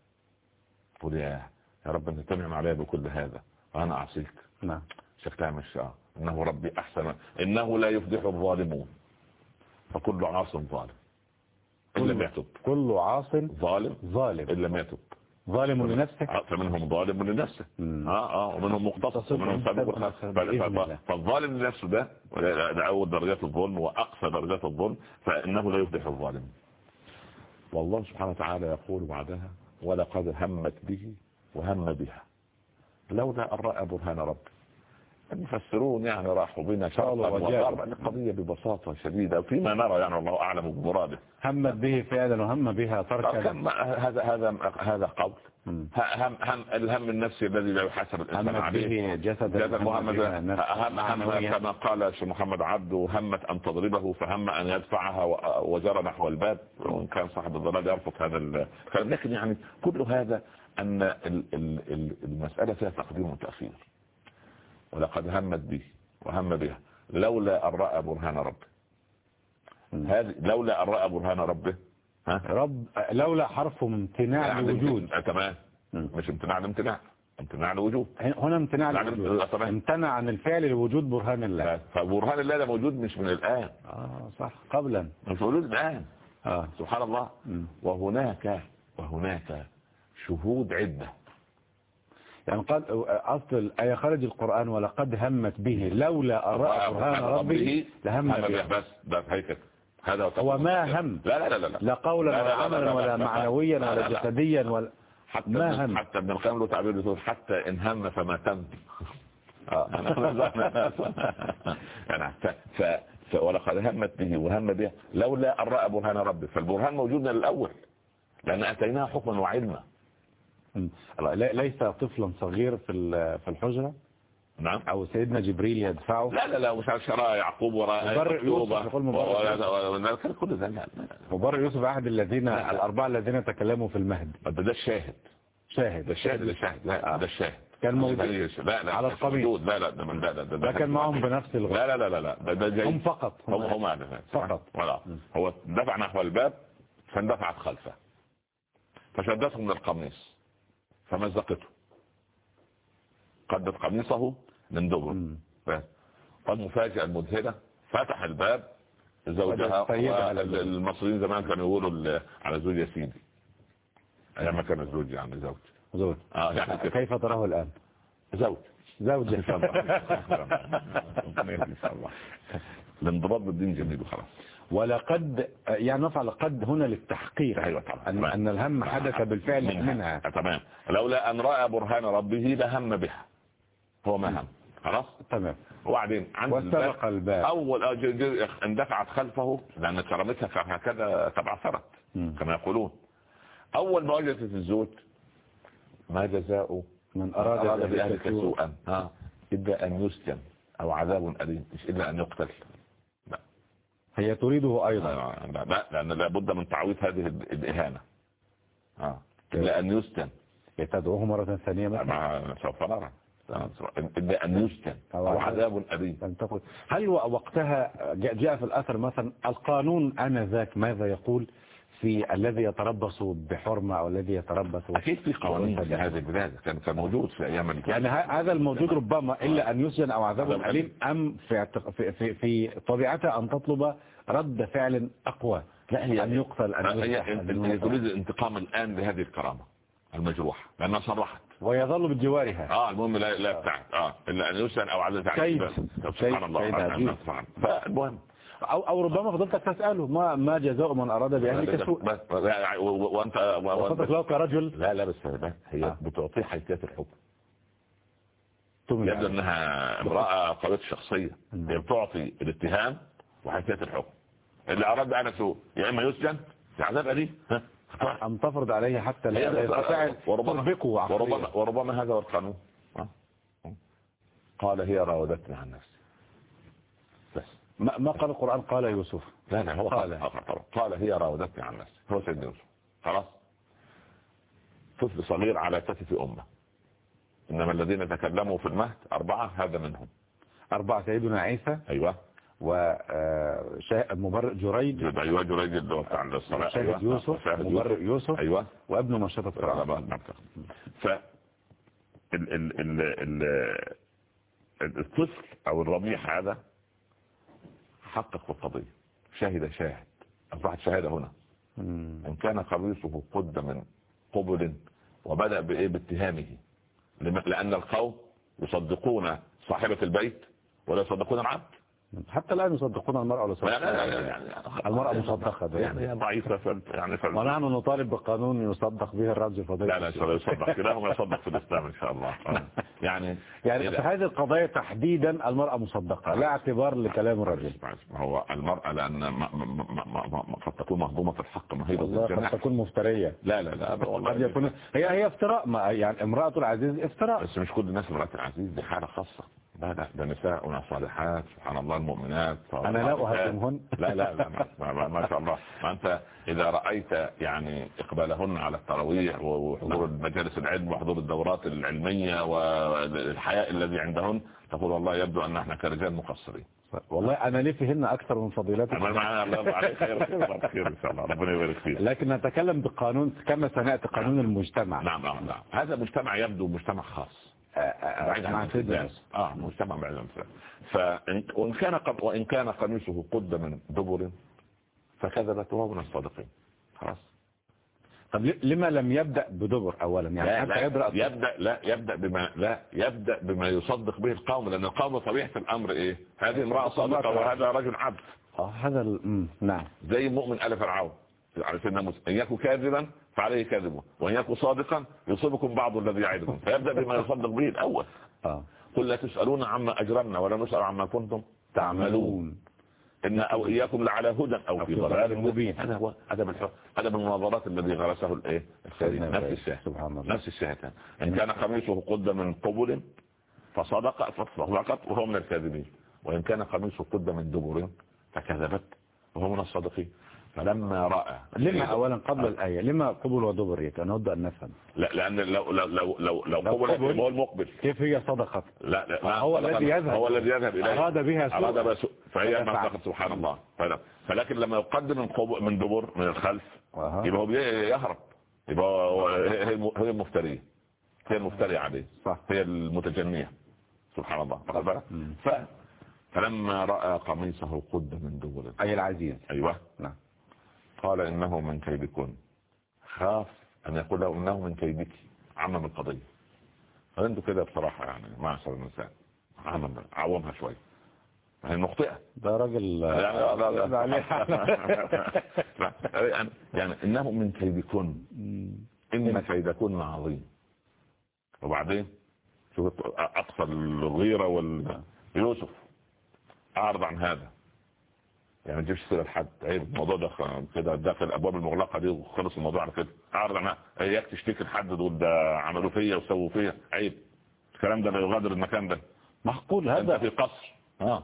يقول يا رب انت تنعم علي بكل هذا وأنا أعصيك. نعم. شكلها مش آه إنه ربي أحسن إنه لا يفضح الظالمون. فكل عاص ظالم. الا ما يتب. كل عاص ظالم. ظالم. الا ما يتب. ظالم لنفسه آه، فمنهم ظالم لنفسه. آه آه ومنهم مقتصد ومنهم سابق. فالظالم لنفسه ده ده أول درجات الظلم وأقصى درجات الظلم فإنه لا يفلح الظالم. والله سبحانه وتعالى يقول بعدها ولقد همت به وهم بها. لولا أن رأى برهان ربه. المفسرون يعني راحوا بنا شرطا. وغربا القضية ببساطة شديدة فيما نرى يعني الله أعلم بمراده همت به فعلا وهم بها تركا. هذا هذا هذا قول. هم هم الهم النفسي الذي لا يحاسب الإنسان همت عليه. جزا وهم محمد هم هم. كما قال الشيخ محمد عبده همت أن تضربه فهم أن يدفعها وجرى نحو الباب. وإن كان صاحب الضلال يرفض هذا الكلام لكن يعني كل هذا أن ال- ال- ال- المسألة فيها تقديم وتأخير. ولقد همت به وهم بها. لولا أن رأى برهان ربه. هذه لولا أن رأى برهان ربه. ها؟ رب لولا حرف امتناع يعني الوجود آه، تمام. مش امتناع الامتناع امتناع الوجود هنا امتناع يعني الوجود آه،. امتنع عن الفعل لوجود برهان الله. فبرهان الله ده موجود مش من الآن. آه صح. قبلا. مش موجود الآن. آه. سبحان الله. وهناك وهناك شهود عدة. يعني قال اصل الايه خارج القران ولقد همت به لولا راى برهان ربه لهم هم به بس ده هيك هذا هو ما هم لا لا لا لا لا قولا لا، لا، ولا لا، لا، عملا لا، ولا لا، معنويا لا، ولا لا، لا. جسديا ولا حتى ما هم. حتى ابن القيم له تعبير يقول حتى ان هم فما تم يعني ف... ولقد همت به وهم به لولا ان راى برهان ربه فالبرهان موجود من الأول لأن اتيناه حكما وعلما ليس طفلا صغير في في الحجره نعم أو سيدنا جبريل يدفعه لا لا لا مش شراء يعقوب وراء مبرئ يوسف يقول كل لا مبرر يوسف احد الذين الاربعه الذين تكلموا في المهد ده ده الشاهد شاهد ده الشاهد ده الشاهد لا ده الشاهد كان موجود لا لا على. موجود. لا لا ده من لا لا ده ده كان معهم بنفس الغرب لا لا لا لا ده جاي هم فقط هم هم فقط. ولا هو دفع نحو الباب فاندفعت خلفه فشدته من القميص فمزقته. قدت قميصه من دبر. والمفاجأة المذهلة فتح الباب زوجها على الباب. المصريين زمان كانوا يقولوا على زوج يا سيدي. أيام ما كان زوج يعني زوج. زوج. آه يعني. كيف تراه الآن؟ زوج. زوج. <laughs> إن شاء الله. <laughs> ربنا يهدي <laughs> ان شاء الله الانضباط بالدين جميل وخلاص. ولقد يعني نفعل قد هنا للتحقيق. أيوه طبعا. أن, أن الهم حدث بالفعل منها. آه، تمام. لولا أن رأى برهان ربه لهم بها هو ما هم. خلاص؟ تمام. وبعدين عند واستبق الباب أول آه، اندفعت خلفه لأن كرامتها كان هكذا تبعثرت. كما يقولون. أول ما وجدت الزوج ما جزاء من أراد, أراد بأهلك سوءا. ها؟ إلا أن يسجن أو عذاب أليم مش إلا أن يقتل. هي تريده أيضا. لا, لا, لا لأن لابد من تعويض هذه ال- الإهانة. ها إلا أن يسجن تدعوه مرة ثانية ما سوف نرى. إلا أن يسجن أو عذاب. أليم. هل وقتها جاء في الأثر مثلا القانون آنذاك ماذا يقول؟ في الذي يتربص بحرمة أو الذي يتربص أكيد في قوانين في هذه البلاد كان موجود في أيام يعني هذا الموجود ربما إلا أن يسجن أو عذاب أليم أم في, في, في, في طبيعتها أن تطلب رد فعل أقوى لا هي أن يقتل أن هي. تريد الانتقام الآن لهذه الكرامة المجروحة لأنها صرحت. ويظل بجوارها. آه المهم لا لا بتاعت آه إلا أن يسأل أو عدد كيد. سبحان الله. سبحان الله. فالمهم أو, أو ربما فضلتك تسأله ما, ما جزاء من أراد بأهلك سوء بس بس- و- و- وانت و- وصدق و- له كرجل لا لا بس هي آه. بتعطيه حيثيات الحكم تمنع. يبدو إنها امرأة قوية الشخصية مم. هي بتعطي الاتهام وحيثيات الحكم اللي أراد بقى نفسه يا إما يسجن يا عذاب اختار. أم تفرض عليه حتى لا يستطيع وربما تطبقه. وربما وربما هذا هو القانون؟ قال هي راودتني عن نفسي ما ما قال القرآن؟ قال يوسف. لا لا هو قال. قال قال, هي راودتني عن نفسي. هو سيدنا يوسف. خلاص؟ طفل صغير على كتف أمة. إنما الذين تكلموا في المهد أربعة هذا منهم. أربعة سيدنا عيسى. أيوة. ومبرئ جريج. أيوة جريج اللي هو بتاع الصلاة. شاهد أيوة. يوسف. شاهد مبرئ يوسف. أيوة. وابن مشطة فرعون نعم. ف ال ال ال ال الطفل أو الرضيع هذا حقق في القضية. شهد شاهد. أصبحت شهادة هنا. إن كان قميصه قد من قبل وبدأ بإيه؟ باتهامه. لأن القوم يصدقون صاحبة البيت ولا يصدقون العبد. حتى الآن يصدقون المرأة ولا لا لا لا يصدقون يعني المرأة مصدقة دائما. يعني هي ضعيفة يعني. ونحن نطالب بقانون يصدق به الرجل فضيلة لا لا يصدق كلاهما يصدق في الإسلام إن شاء الله. <laughs> يعني يعني في هذه القضايا تحديدا المرأة مصدقة لا اعتبار لكلام الرجل. ما هو المرأة لأن ما ما ما ما ما قد تكون مهضومة الحق مهيبة والله قد تكون مفترية. لا لا لا والله قد يكون هي هي افتراء ما يعني امرأة العزيز افتراء. بس مش كل الناس امرأة العزيز دي حالة خاصة. لا لا ده نساء صالحات سبحان الله المؤمنات أنا لا أهاجمهن. لا لا لا ما, ما, ما شاء الله. ما أنت إذا رأيت يعني إقبالهن على التراويح وحضور مجالس العلم وحضور الدورات العلمية والحياء الذي عندهن تقول والله يبدو أن إحنا كرجال مقصرين. والله أنا لي فيهن أكثر من فضيلتك. معنا الله عليك خير خير خير إن شاء الله. ربنا يبارك فيك. لكن نتكلم بقانون كما سنأتي قانون المجتمع. نعم نعم نعم. هذا مجتمع يبدو مجتمع خاص. عن. آه مجتمع عن الإسلام فإن وإن كان قد وإن كان قميصه قد من دبر فكذبت وهو من الصادقين. خلاص. طب لما لم يبدأ بدبر أولا؟ يعني لا حتى لا يبدأ يبدأ لا يبدأ بما لا يبدأ بما يصدق به القوم لأن القوم طبيعة الأمر إيه؟ هذه امرأة صادقة وهذا رجل عبد. آه هذا ال- نعم. زي مؤمن آل فرعون على سيدنا موسى إن يكن كاذبا فعليه كذبه. وإن يكن صادقا يصيبكم بعض الذي يعدكم. فيبدأ بما يصدق به الأول. آه. قل لا تسألون عما أجرمنا ولا نسأل عما كنتم تعملون. إن أو إياكم لعلى هدى أو في ضلال مبين. هذا هو أدب الحق أدب المناظرات الذي غرسه الإيه؟ نفس. الشاهد. سبحان الله. نفس الشاهد. إن كان قميصه قد من قبل فصدق فصدقت وهو من الكاذبين. وإن كان قميصه قد من دبر فكذبت وهو من الصادقين. فلما رأى لما أولا قبل الآية لما قبل ودبر أود أن نفهم. لا لأن لو لو لو لو, لو قبل هو المقبل. كيف هي صدقت؟ لا لا هو. الذي يذهب. هو الذي يذهب إليه. أراد بها سوء. أراد بها سوء. فهي ما. فقط سبحان الله. فلا. فلكن لما يقدم من قبل من دبر من الخلف. يبقى هو يهرب. يبقى هو- هي هي الم- هي المفترية هي المفترية عليه. صح. هي المتجنية. سبحان الله. فلما رأى قميصه قد من دبر. أي العزيز. أيوة. نعم. قال إنه من كيدكن خاف أن يقول له إنه من كيدك. عمم القضية. فأنتوا كده بصراحة يعني معشر النساء عمم عومها شوية هي مخطئة. ده راجل لا لا لا يعني, <laughs> يعني إنه من كيدكن إن كيدكن عظيم. وبعدين شوف أقصى الغيرة وال يوسف. أعرض عن هذا. يعني ما تجيبش سيرة لحد. عيب الموضوع ده كده داخل الأبواب المغلقة دي وخلص الموضوع على كده. أعرض عنها إياك تشتكي لحد دول ده عملوا فيا وسووا فيا. عيب. الكلام ده لا يغادر المكان ده. معقول أنت هذا في قصر. آه.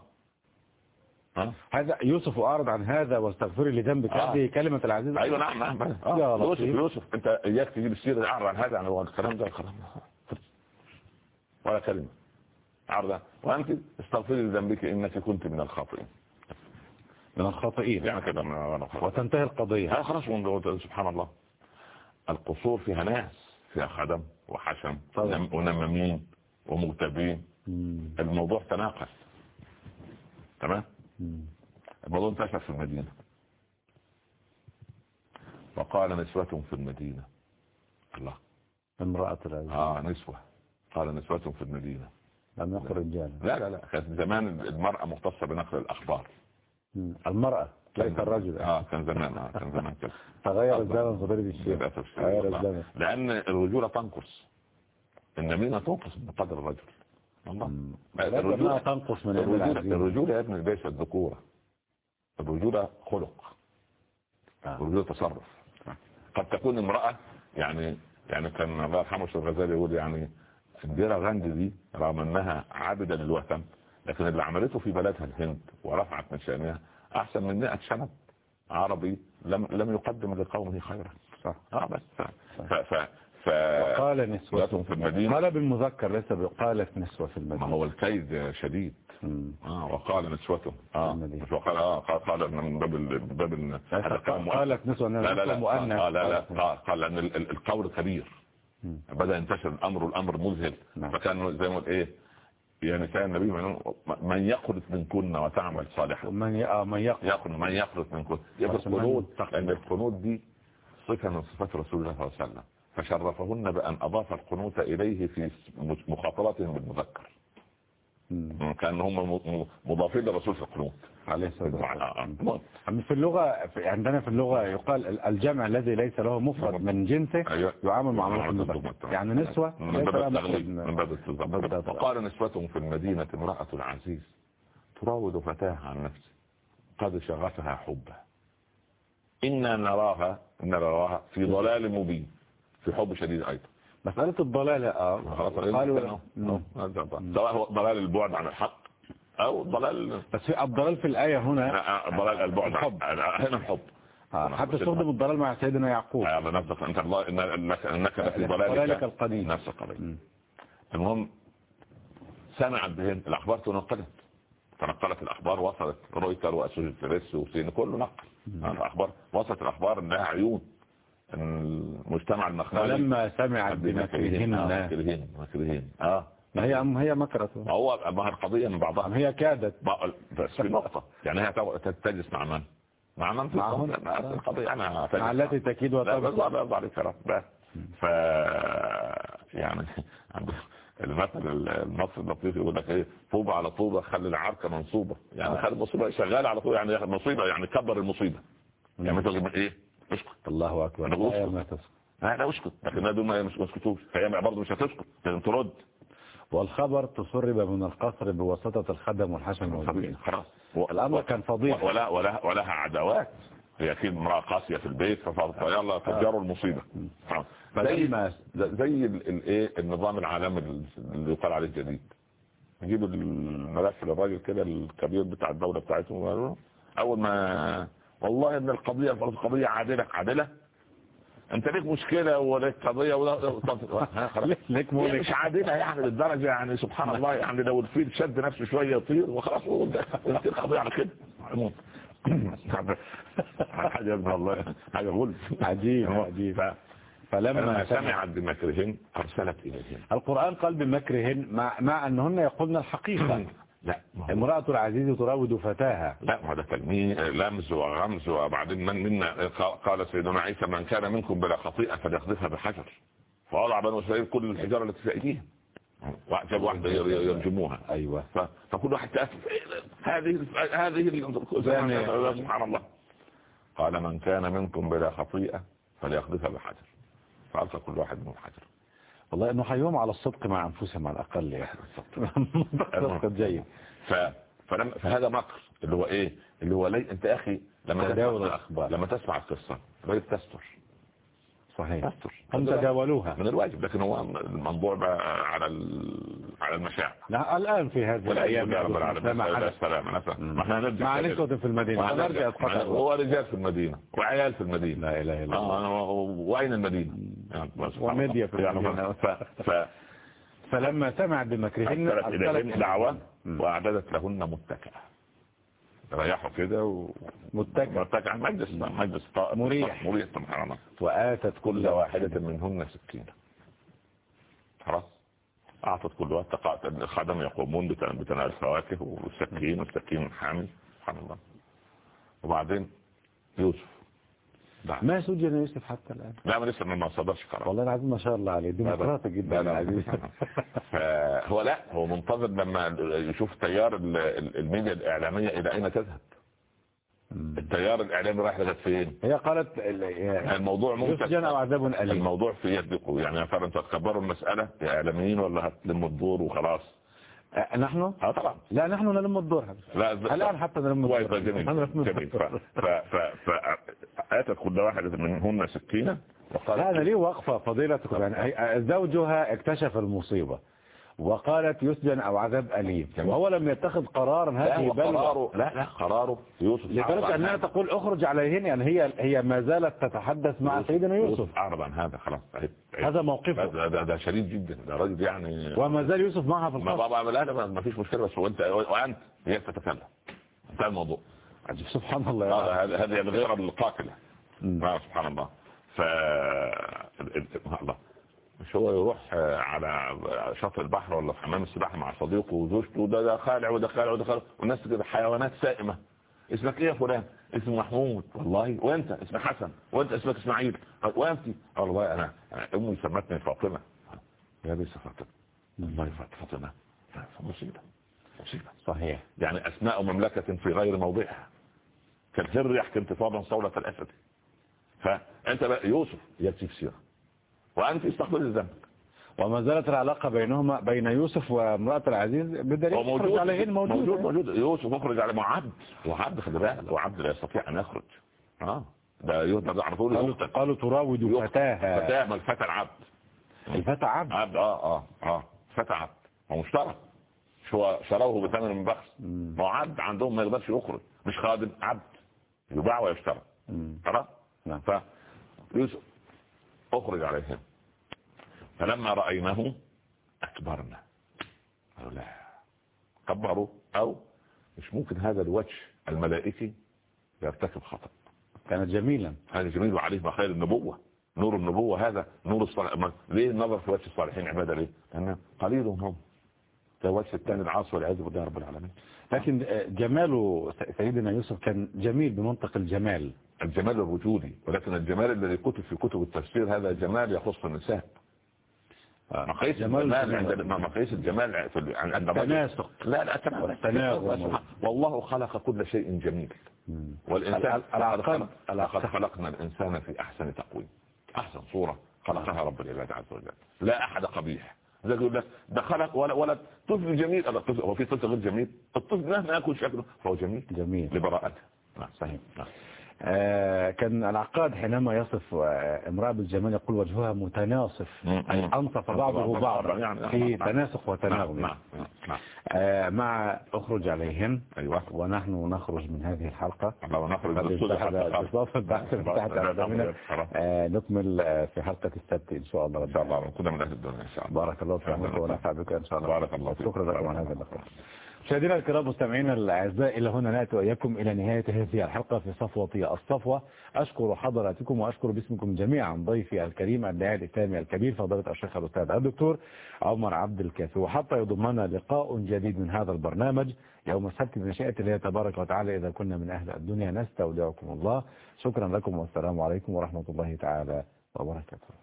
آه. هذا يوسف أعرض عن هذا واستغفري لذنبك آه. هذه كلمة العزيز. أيوه نعم نعم. آه. يوسف لطيف. يوسف أنت إياك تجيب السيرة أعرض عن هذا عن هو الكلام ده خلاص ولا كلمة. أعرض. عن- وانت استغفري لذنبك إنك كنت من الخاطئين. من الخاطئين يعني كده. وتنتهي القضية. خلاص سبحان الله. القصور فيها ناس فيها خدم وحشم ونمامين ومغتابين. الموضوع تناقص تمام. الموضوع انتشر في المدينة. وقال نسوة في المدينة. الله. امرأة العزيز. آه نسوة. قال نسوة في المدينة. لم يقل رجالا. لا لا لا. كانت زمان المرأة مختصة بنقل الأخبار. المرأة ليس الرجل. آه كان زمان آه كان زمان كده. <laughs> تغير الزمن فضيلة الشيخ. تغير والله. الزمن. لأن الرجولة تنقص. النميمة تنقص من قدر الرجل. الله مم. الرجولة تنقص من الرجولة, الرجولة يا ابن ليست ذكورة الرجولة خلق. آه. الرجولة تصرف. قد تكون امرأة يعني يعني كان الله يرحمه الشيخ الغزالي يقول يعني انديرا غاندي دي رغم إنها عابدة للوثن لكن اللي عملته في بلدها الهند ورفعت من شأنها أحسن من 100 شنب عربي لم لم يقدم لقومه خيرا. صح. آه بس. ف ف ف, ف... قال نسوة في المدينة. قال بالمذكر ليس بقالت نسوة في ما المدينة. هو الكيد شديد. آه وقال نسوته. آه. مش وقال آه قال قال من باب باب. قالت نسوة لا لا لا مؤنث. آه لا لا قالت قال ال- القول كبير. بدأ ينتشر الأمر والامر مذهل. نعم. فكان زي ما قلت إيه يا نساء النبي من من يقنط منكن وتعمل صالحا. من يقول يقنط. من يقنط منكن من قنوط تقنط. لأن القنوط دي صفة من صفات رسول الله صلى الله عليه وسلم. فشرفهن بأن أضاف القنوت إليه في مخاطباتهم بالمذكر. كان هم مضافين للرسول في القنوط. عليه الصلاة <laughs> والسلام آه، آه. في اللغة عندنا في اللغة يقال ال- الجمع الذي ليس له مفرد من جنسه أيوة. يعامل معاملة المذكر. يعني نسوة من باب لها مفرد التغليب من من- باب باب التزام التغليب. وقال نسوة في المدينة امرأة العزيز تراود فتاها عن نفسه قد شغفها حبه إنا نراها نراها في ضلال مبين في حب شديد أيضا مسألة الضلالة آه قالوا. سواء هو ضلال البعد عن الحق أو ضلال بس في الضلال في الآية هنا ضلال البعد. هنا الحب. آه، حتى استخدم الضلال مع سيدنا يعقوب. على نفسك. أنت الله انك إنك لفي ضلالك. القديم. نفس القضية مم. المهم سمعت بهن الأخبار تنقلت. تنقلت الأخبار وصلت رويتر واسوشيتد بريس وسين كله نقل. الاخبار وصلت الأخبار إنها عيون. المجتمع المخنوق ولما سمعت بمكرهن مكرهن مكرهن آه. ما هي هي مكرته هو ما القضية من بعضها هي كادت. بس في نقطة. يعني هي تجلس مع من؟ مع من في مع القضية؟ هنا. مع القضية. أنا مع التي تكيد وتبقى. بس الله يرضى عليك بس. ف يعني <laughs> المثل المصري اللطيف يقول لك إيه؟ طوبة على طوبة خلي العركة منصوبة. يعني خلي المصيبة شغالة على طول يعني مصيبة يعني كبر المصيبة. يعني مثل إيه؟ اسكت. الله بقول آية اسكت. لا اسكت. لكن دول ما يسكتوش فهي برضه مش هتسكت. لازم ترد. والخبر تسرب من القصر بواسطة الخدم والحشم والبيت خلاص. الأمر كان فضيح. ولا ولا ولها عداوات. هي أكيد امرأة قاسية في البيت ففرض يلا فجروا المصيبة. آه. زي فلما زي ال- الايه النظام العالمي اللي يقال عليه الجديد. يجيبوا الملف للراجل كده الكبير بتاع الدولة بتاعتهم أول ما والله إن القضية قضيه عادله عادلة. انت ليك مشكلة وليك قضية ولا. <laughs> ليك-. مش عادلة يعني بالدرجه يعني سبحان الله يعني لو الفيل شد نفسه شوية يطير وخلاص وانت القضية على كده. ابن <laughs> الله. حاجة غلب عجيب <laughs> عجيب. فلما فلما سمع سمعت بمكرهن أرسلت إليهن. القرآن قال بمكرهن مع, مع أنهن يقولن الحقيقة. لا امرأة العزيز تراود فتاها. لا ما ده تلميذ لمز وغمز وبعدين من منا قال سيدنا عيسى من كان منكم بلا خطيئة فليقذفها بحجر فوضع بنو إسرائيل كل الحجارة التي في أيديهم. جاب واحدة يرجموها. أيوه. فكل واحد تأسف هذه هذه سبحان الله. قال من كان منكم بلا خطيئة فليقذفها بحجر فألقى كل واحد منهم حجر والله إنه حيهم على الصدق مع أنفسهم على الأقل يعني. <laughs> صدق جيد. ف... فلم... فهذا مكر اللي هو إيه؟ اللي هو لي... أنت أخي لما تداول. تسمع الأخبار. لما تسمع القصة لازم تستر. صحيح هم تداولوها من الواجب لكن هو الموضوع بقى على. على المشاعر لا الآن في هذه الأيام يا رب العالمين السلام هنرجع مع. نسوة في المدينة. أسقطها. هو رجال في المدينة وعيال في المدينة لا إله إلا الله آه وأين المدينة وميديا. في يعني المدينة. فلما سمعت بمكرهن أرسلت دعوة. وأعددت لهن متكئة ريحوا كده و... متكئ. متكئ. مجلس مجلس مريح. مريح سبحان الله وآتت كل واحدة منهن سكينة. خلاص. أعطت كل واحد تقاعد الخدم يقومون بت- بتناول الفواكه والسكين والسكين حامل سبحان الله. وبعدين يوسف. بعد. ما سجن يوسف حتى الآن. لا ما لسه ما صدرش قرار. والله العظيم ما شاء الله عليه. ديمقراطي جدا لا، لا. العزيز فهو لا هو منتظر لما يشوف تيار ال- ال- الميديا الإعلامية إلى أين تذهب. التيار الإعلامي رايح لغاية فين؟ هي قالت ال- الموضوع عذاب أليم. الموضوع في يدكم يعني هتكبروا المسألة يا إعلاميين ولا هتلموا الدور وخلاص؟ نحن؟ آه طبعا. لا نحن نلم الدور لا الآن حتى نلم كويس الدور جميل نحن نلم جميل. ف... ف... ف... ف... آتت كل واحدة منهن سكينة. لا أنا وقالت ليه وقفة فضيلتكم يعني زوجها اكتشف المصيبة. وقالت يسجن أو عذاب أليم. وهو لم يتخذ قرارا هذه هو بلوى. قراره لا لا قراره يوسف لدرجة أنها تقول اخرج عليهن يعني هي هي ما زالت تتحدث مع سيدنا يوسف. أعرض عن هذا خلاص. عيب. عيب. هذا موقفه. ده, ده, ده شديد جدا. ده راجل يعني وما زال يوسف معها في ما بابا لا لا ما فيش مشكلة بس وانت وأنت هي تتكلم انتهى الموضوع. عجيب. سبحان الله هذا. هذه الغيرة القاتلة. آه، سبحان الله. ف ال- ال- الله. مش هو يروح آه، على شاطئ البحر ولا في حمام السباحة مع صديقه وزوجته ده ده خالع وده خالع وده خالع والناس كده حيوانات سائمة. اسمك إيه يا فلان؟ اسمي محمود. والله وأنت؟ اسمك حسن. وأنت؟ اسمك إسماعيل. وأنت؟ والله أنا أنا أمي سمتني فاطمة. يا لسه فاطمة. والله فاطمة. مصيبه مصيبة. صحيح. يعني أسماء مملكة في غير موضعها. كالهر يحكي انتفاضا صولة الأسد. فأنت بقى يوسف يكتب سيرة. وأنت استقبل الذنب. وما زالت العلاقة بينهما بين يوسف وامرأة العزيز بدليل يخرج موجود عليهن موجود موجود موجود. يوسف مخرج على معبد وعبد خلي بالك. وعبد لا يستطيع أن يخرج. آه. ده يهدى على طول قالوا. قالوا تراود. فتاها. فتاة من فتى العبد. الفتى عبد. عبد آه آه آه. فتى عبد. هو مشترى. مش هو شروه بثمن من بخس. ما هو عبد عندهم ما يقدرش يخرج. مش خادم عبد. يباع ويشترى. خلاص نعم. فيوسف أخرج عليهم. فلما رأيناه أكبرنا. قالوا لا. كبروا أو مش ممكن هذا الوجه الملائكي يرتكب خطأ. كانت جميلا. هذا جميل وعليه مخيل النبوة. نور النبوة هذا نور الصالح. ما- ليه النظر في وجه الصالحين عبادة ليه؟ لأن قليل هم. ده وجه الثاني العاصي والعياذ بالله رب العالمين. لكن آه، جماله سيدنا يوسف كان جميل بمنطق الجمال. الجمال الوجودي ولكن الجمال الذي كتب في كتب التفسير هذا جمال يخص النساء. مقاييس جمال الجمال. عند مقاييس الجمال عند. التناسق. لا لا التناسق. والله خلق كل شيء جميل. والإنسان العقل- لقد خلق- لقد خلقنا الإنسان في أحسن تقويم. أحسن صورة خلقها رب العباد عز وجل. لا أحد قبيح. زي يقول لك ده خلق ولا ولا طفل جميل. هو في طفل غير جميل؟ الطفل مهما يكون شكله فهو جميل. جميل. لبراءته. نعم صحيح. نعم. آه، كان العقاد حينما يصف آه، امرأة بالجمال يقول وجهها متناصف. أي أنصف بعضه بعضا في نعم. تناسق نعم. وتناغم. نعم نعم نعم. آه، مع أخرج عليهن أيوة. ونحن نخرج من هذه الحلقة. نكمل في حلقة السبت إن شاء الله. إن شاء الله بارك الله فيك ونفع بك إن شاء الله. بارك الله فيك. شكرا لكم على هذا. اللقاء. مشاهدينا الكرام مستمعينا الأعزاء إلى هنا نأتي وإياكم إلى نهاية هذه الحلقة في صفوة الصفوة. أشكر حضراتكم وأشكر باسمكم جميعا ضيفي الكريم الداعي الاسلامي الكبير فضيلة الشيخ الأستاذ الدكتور عمر عبد الكافي وحتى يضمنا لقاء جديد من هذا البرنامج يوم السبت بمشيئه الله تبارك وتعالى. إذا كنا من أهل الدنيا نستودعكم الله. شكرا لكم والسلام عليكم ورحمة الله تعالى وبركاته.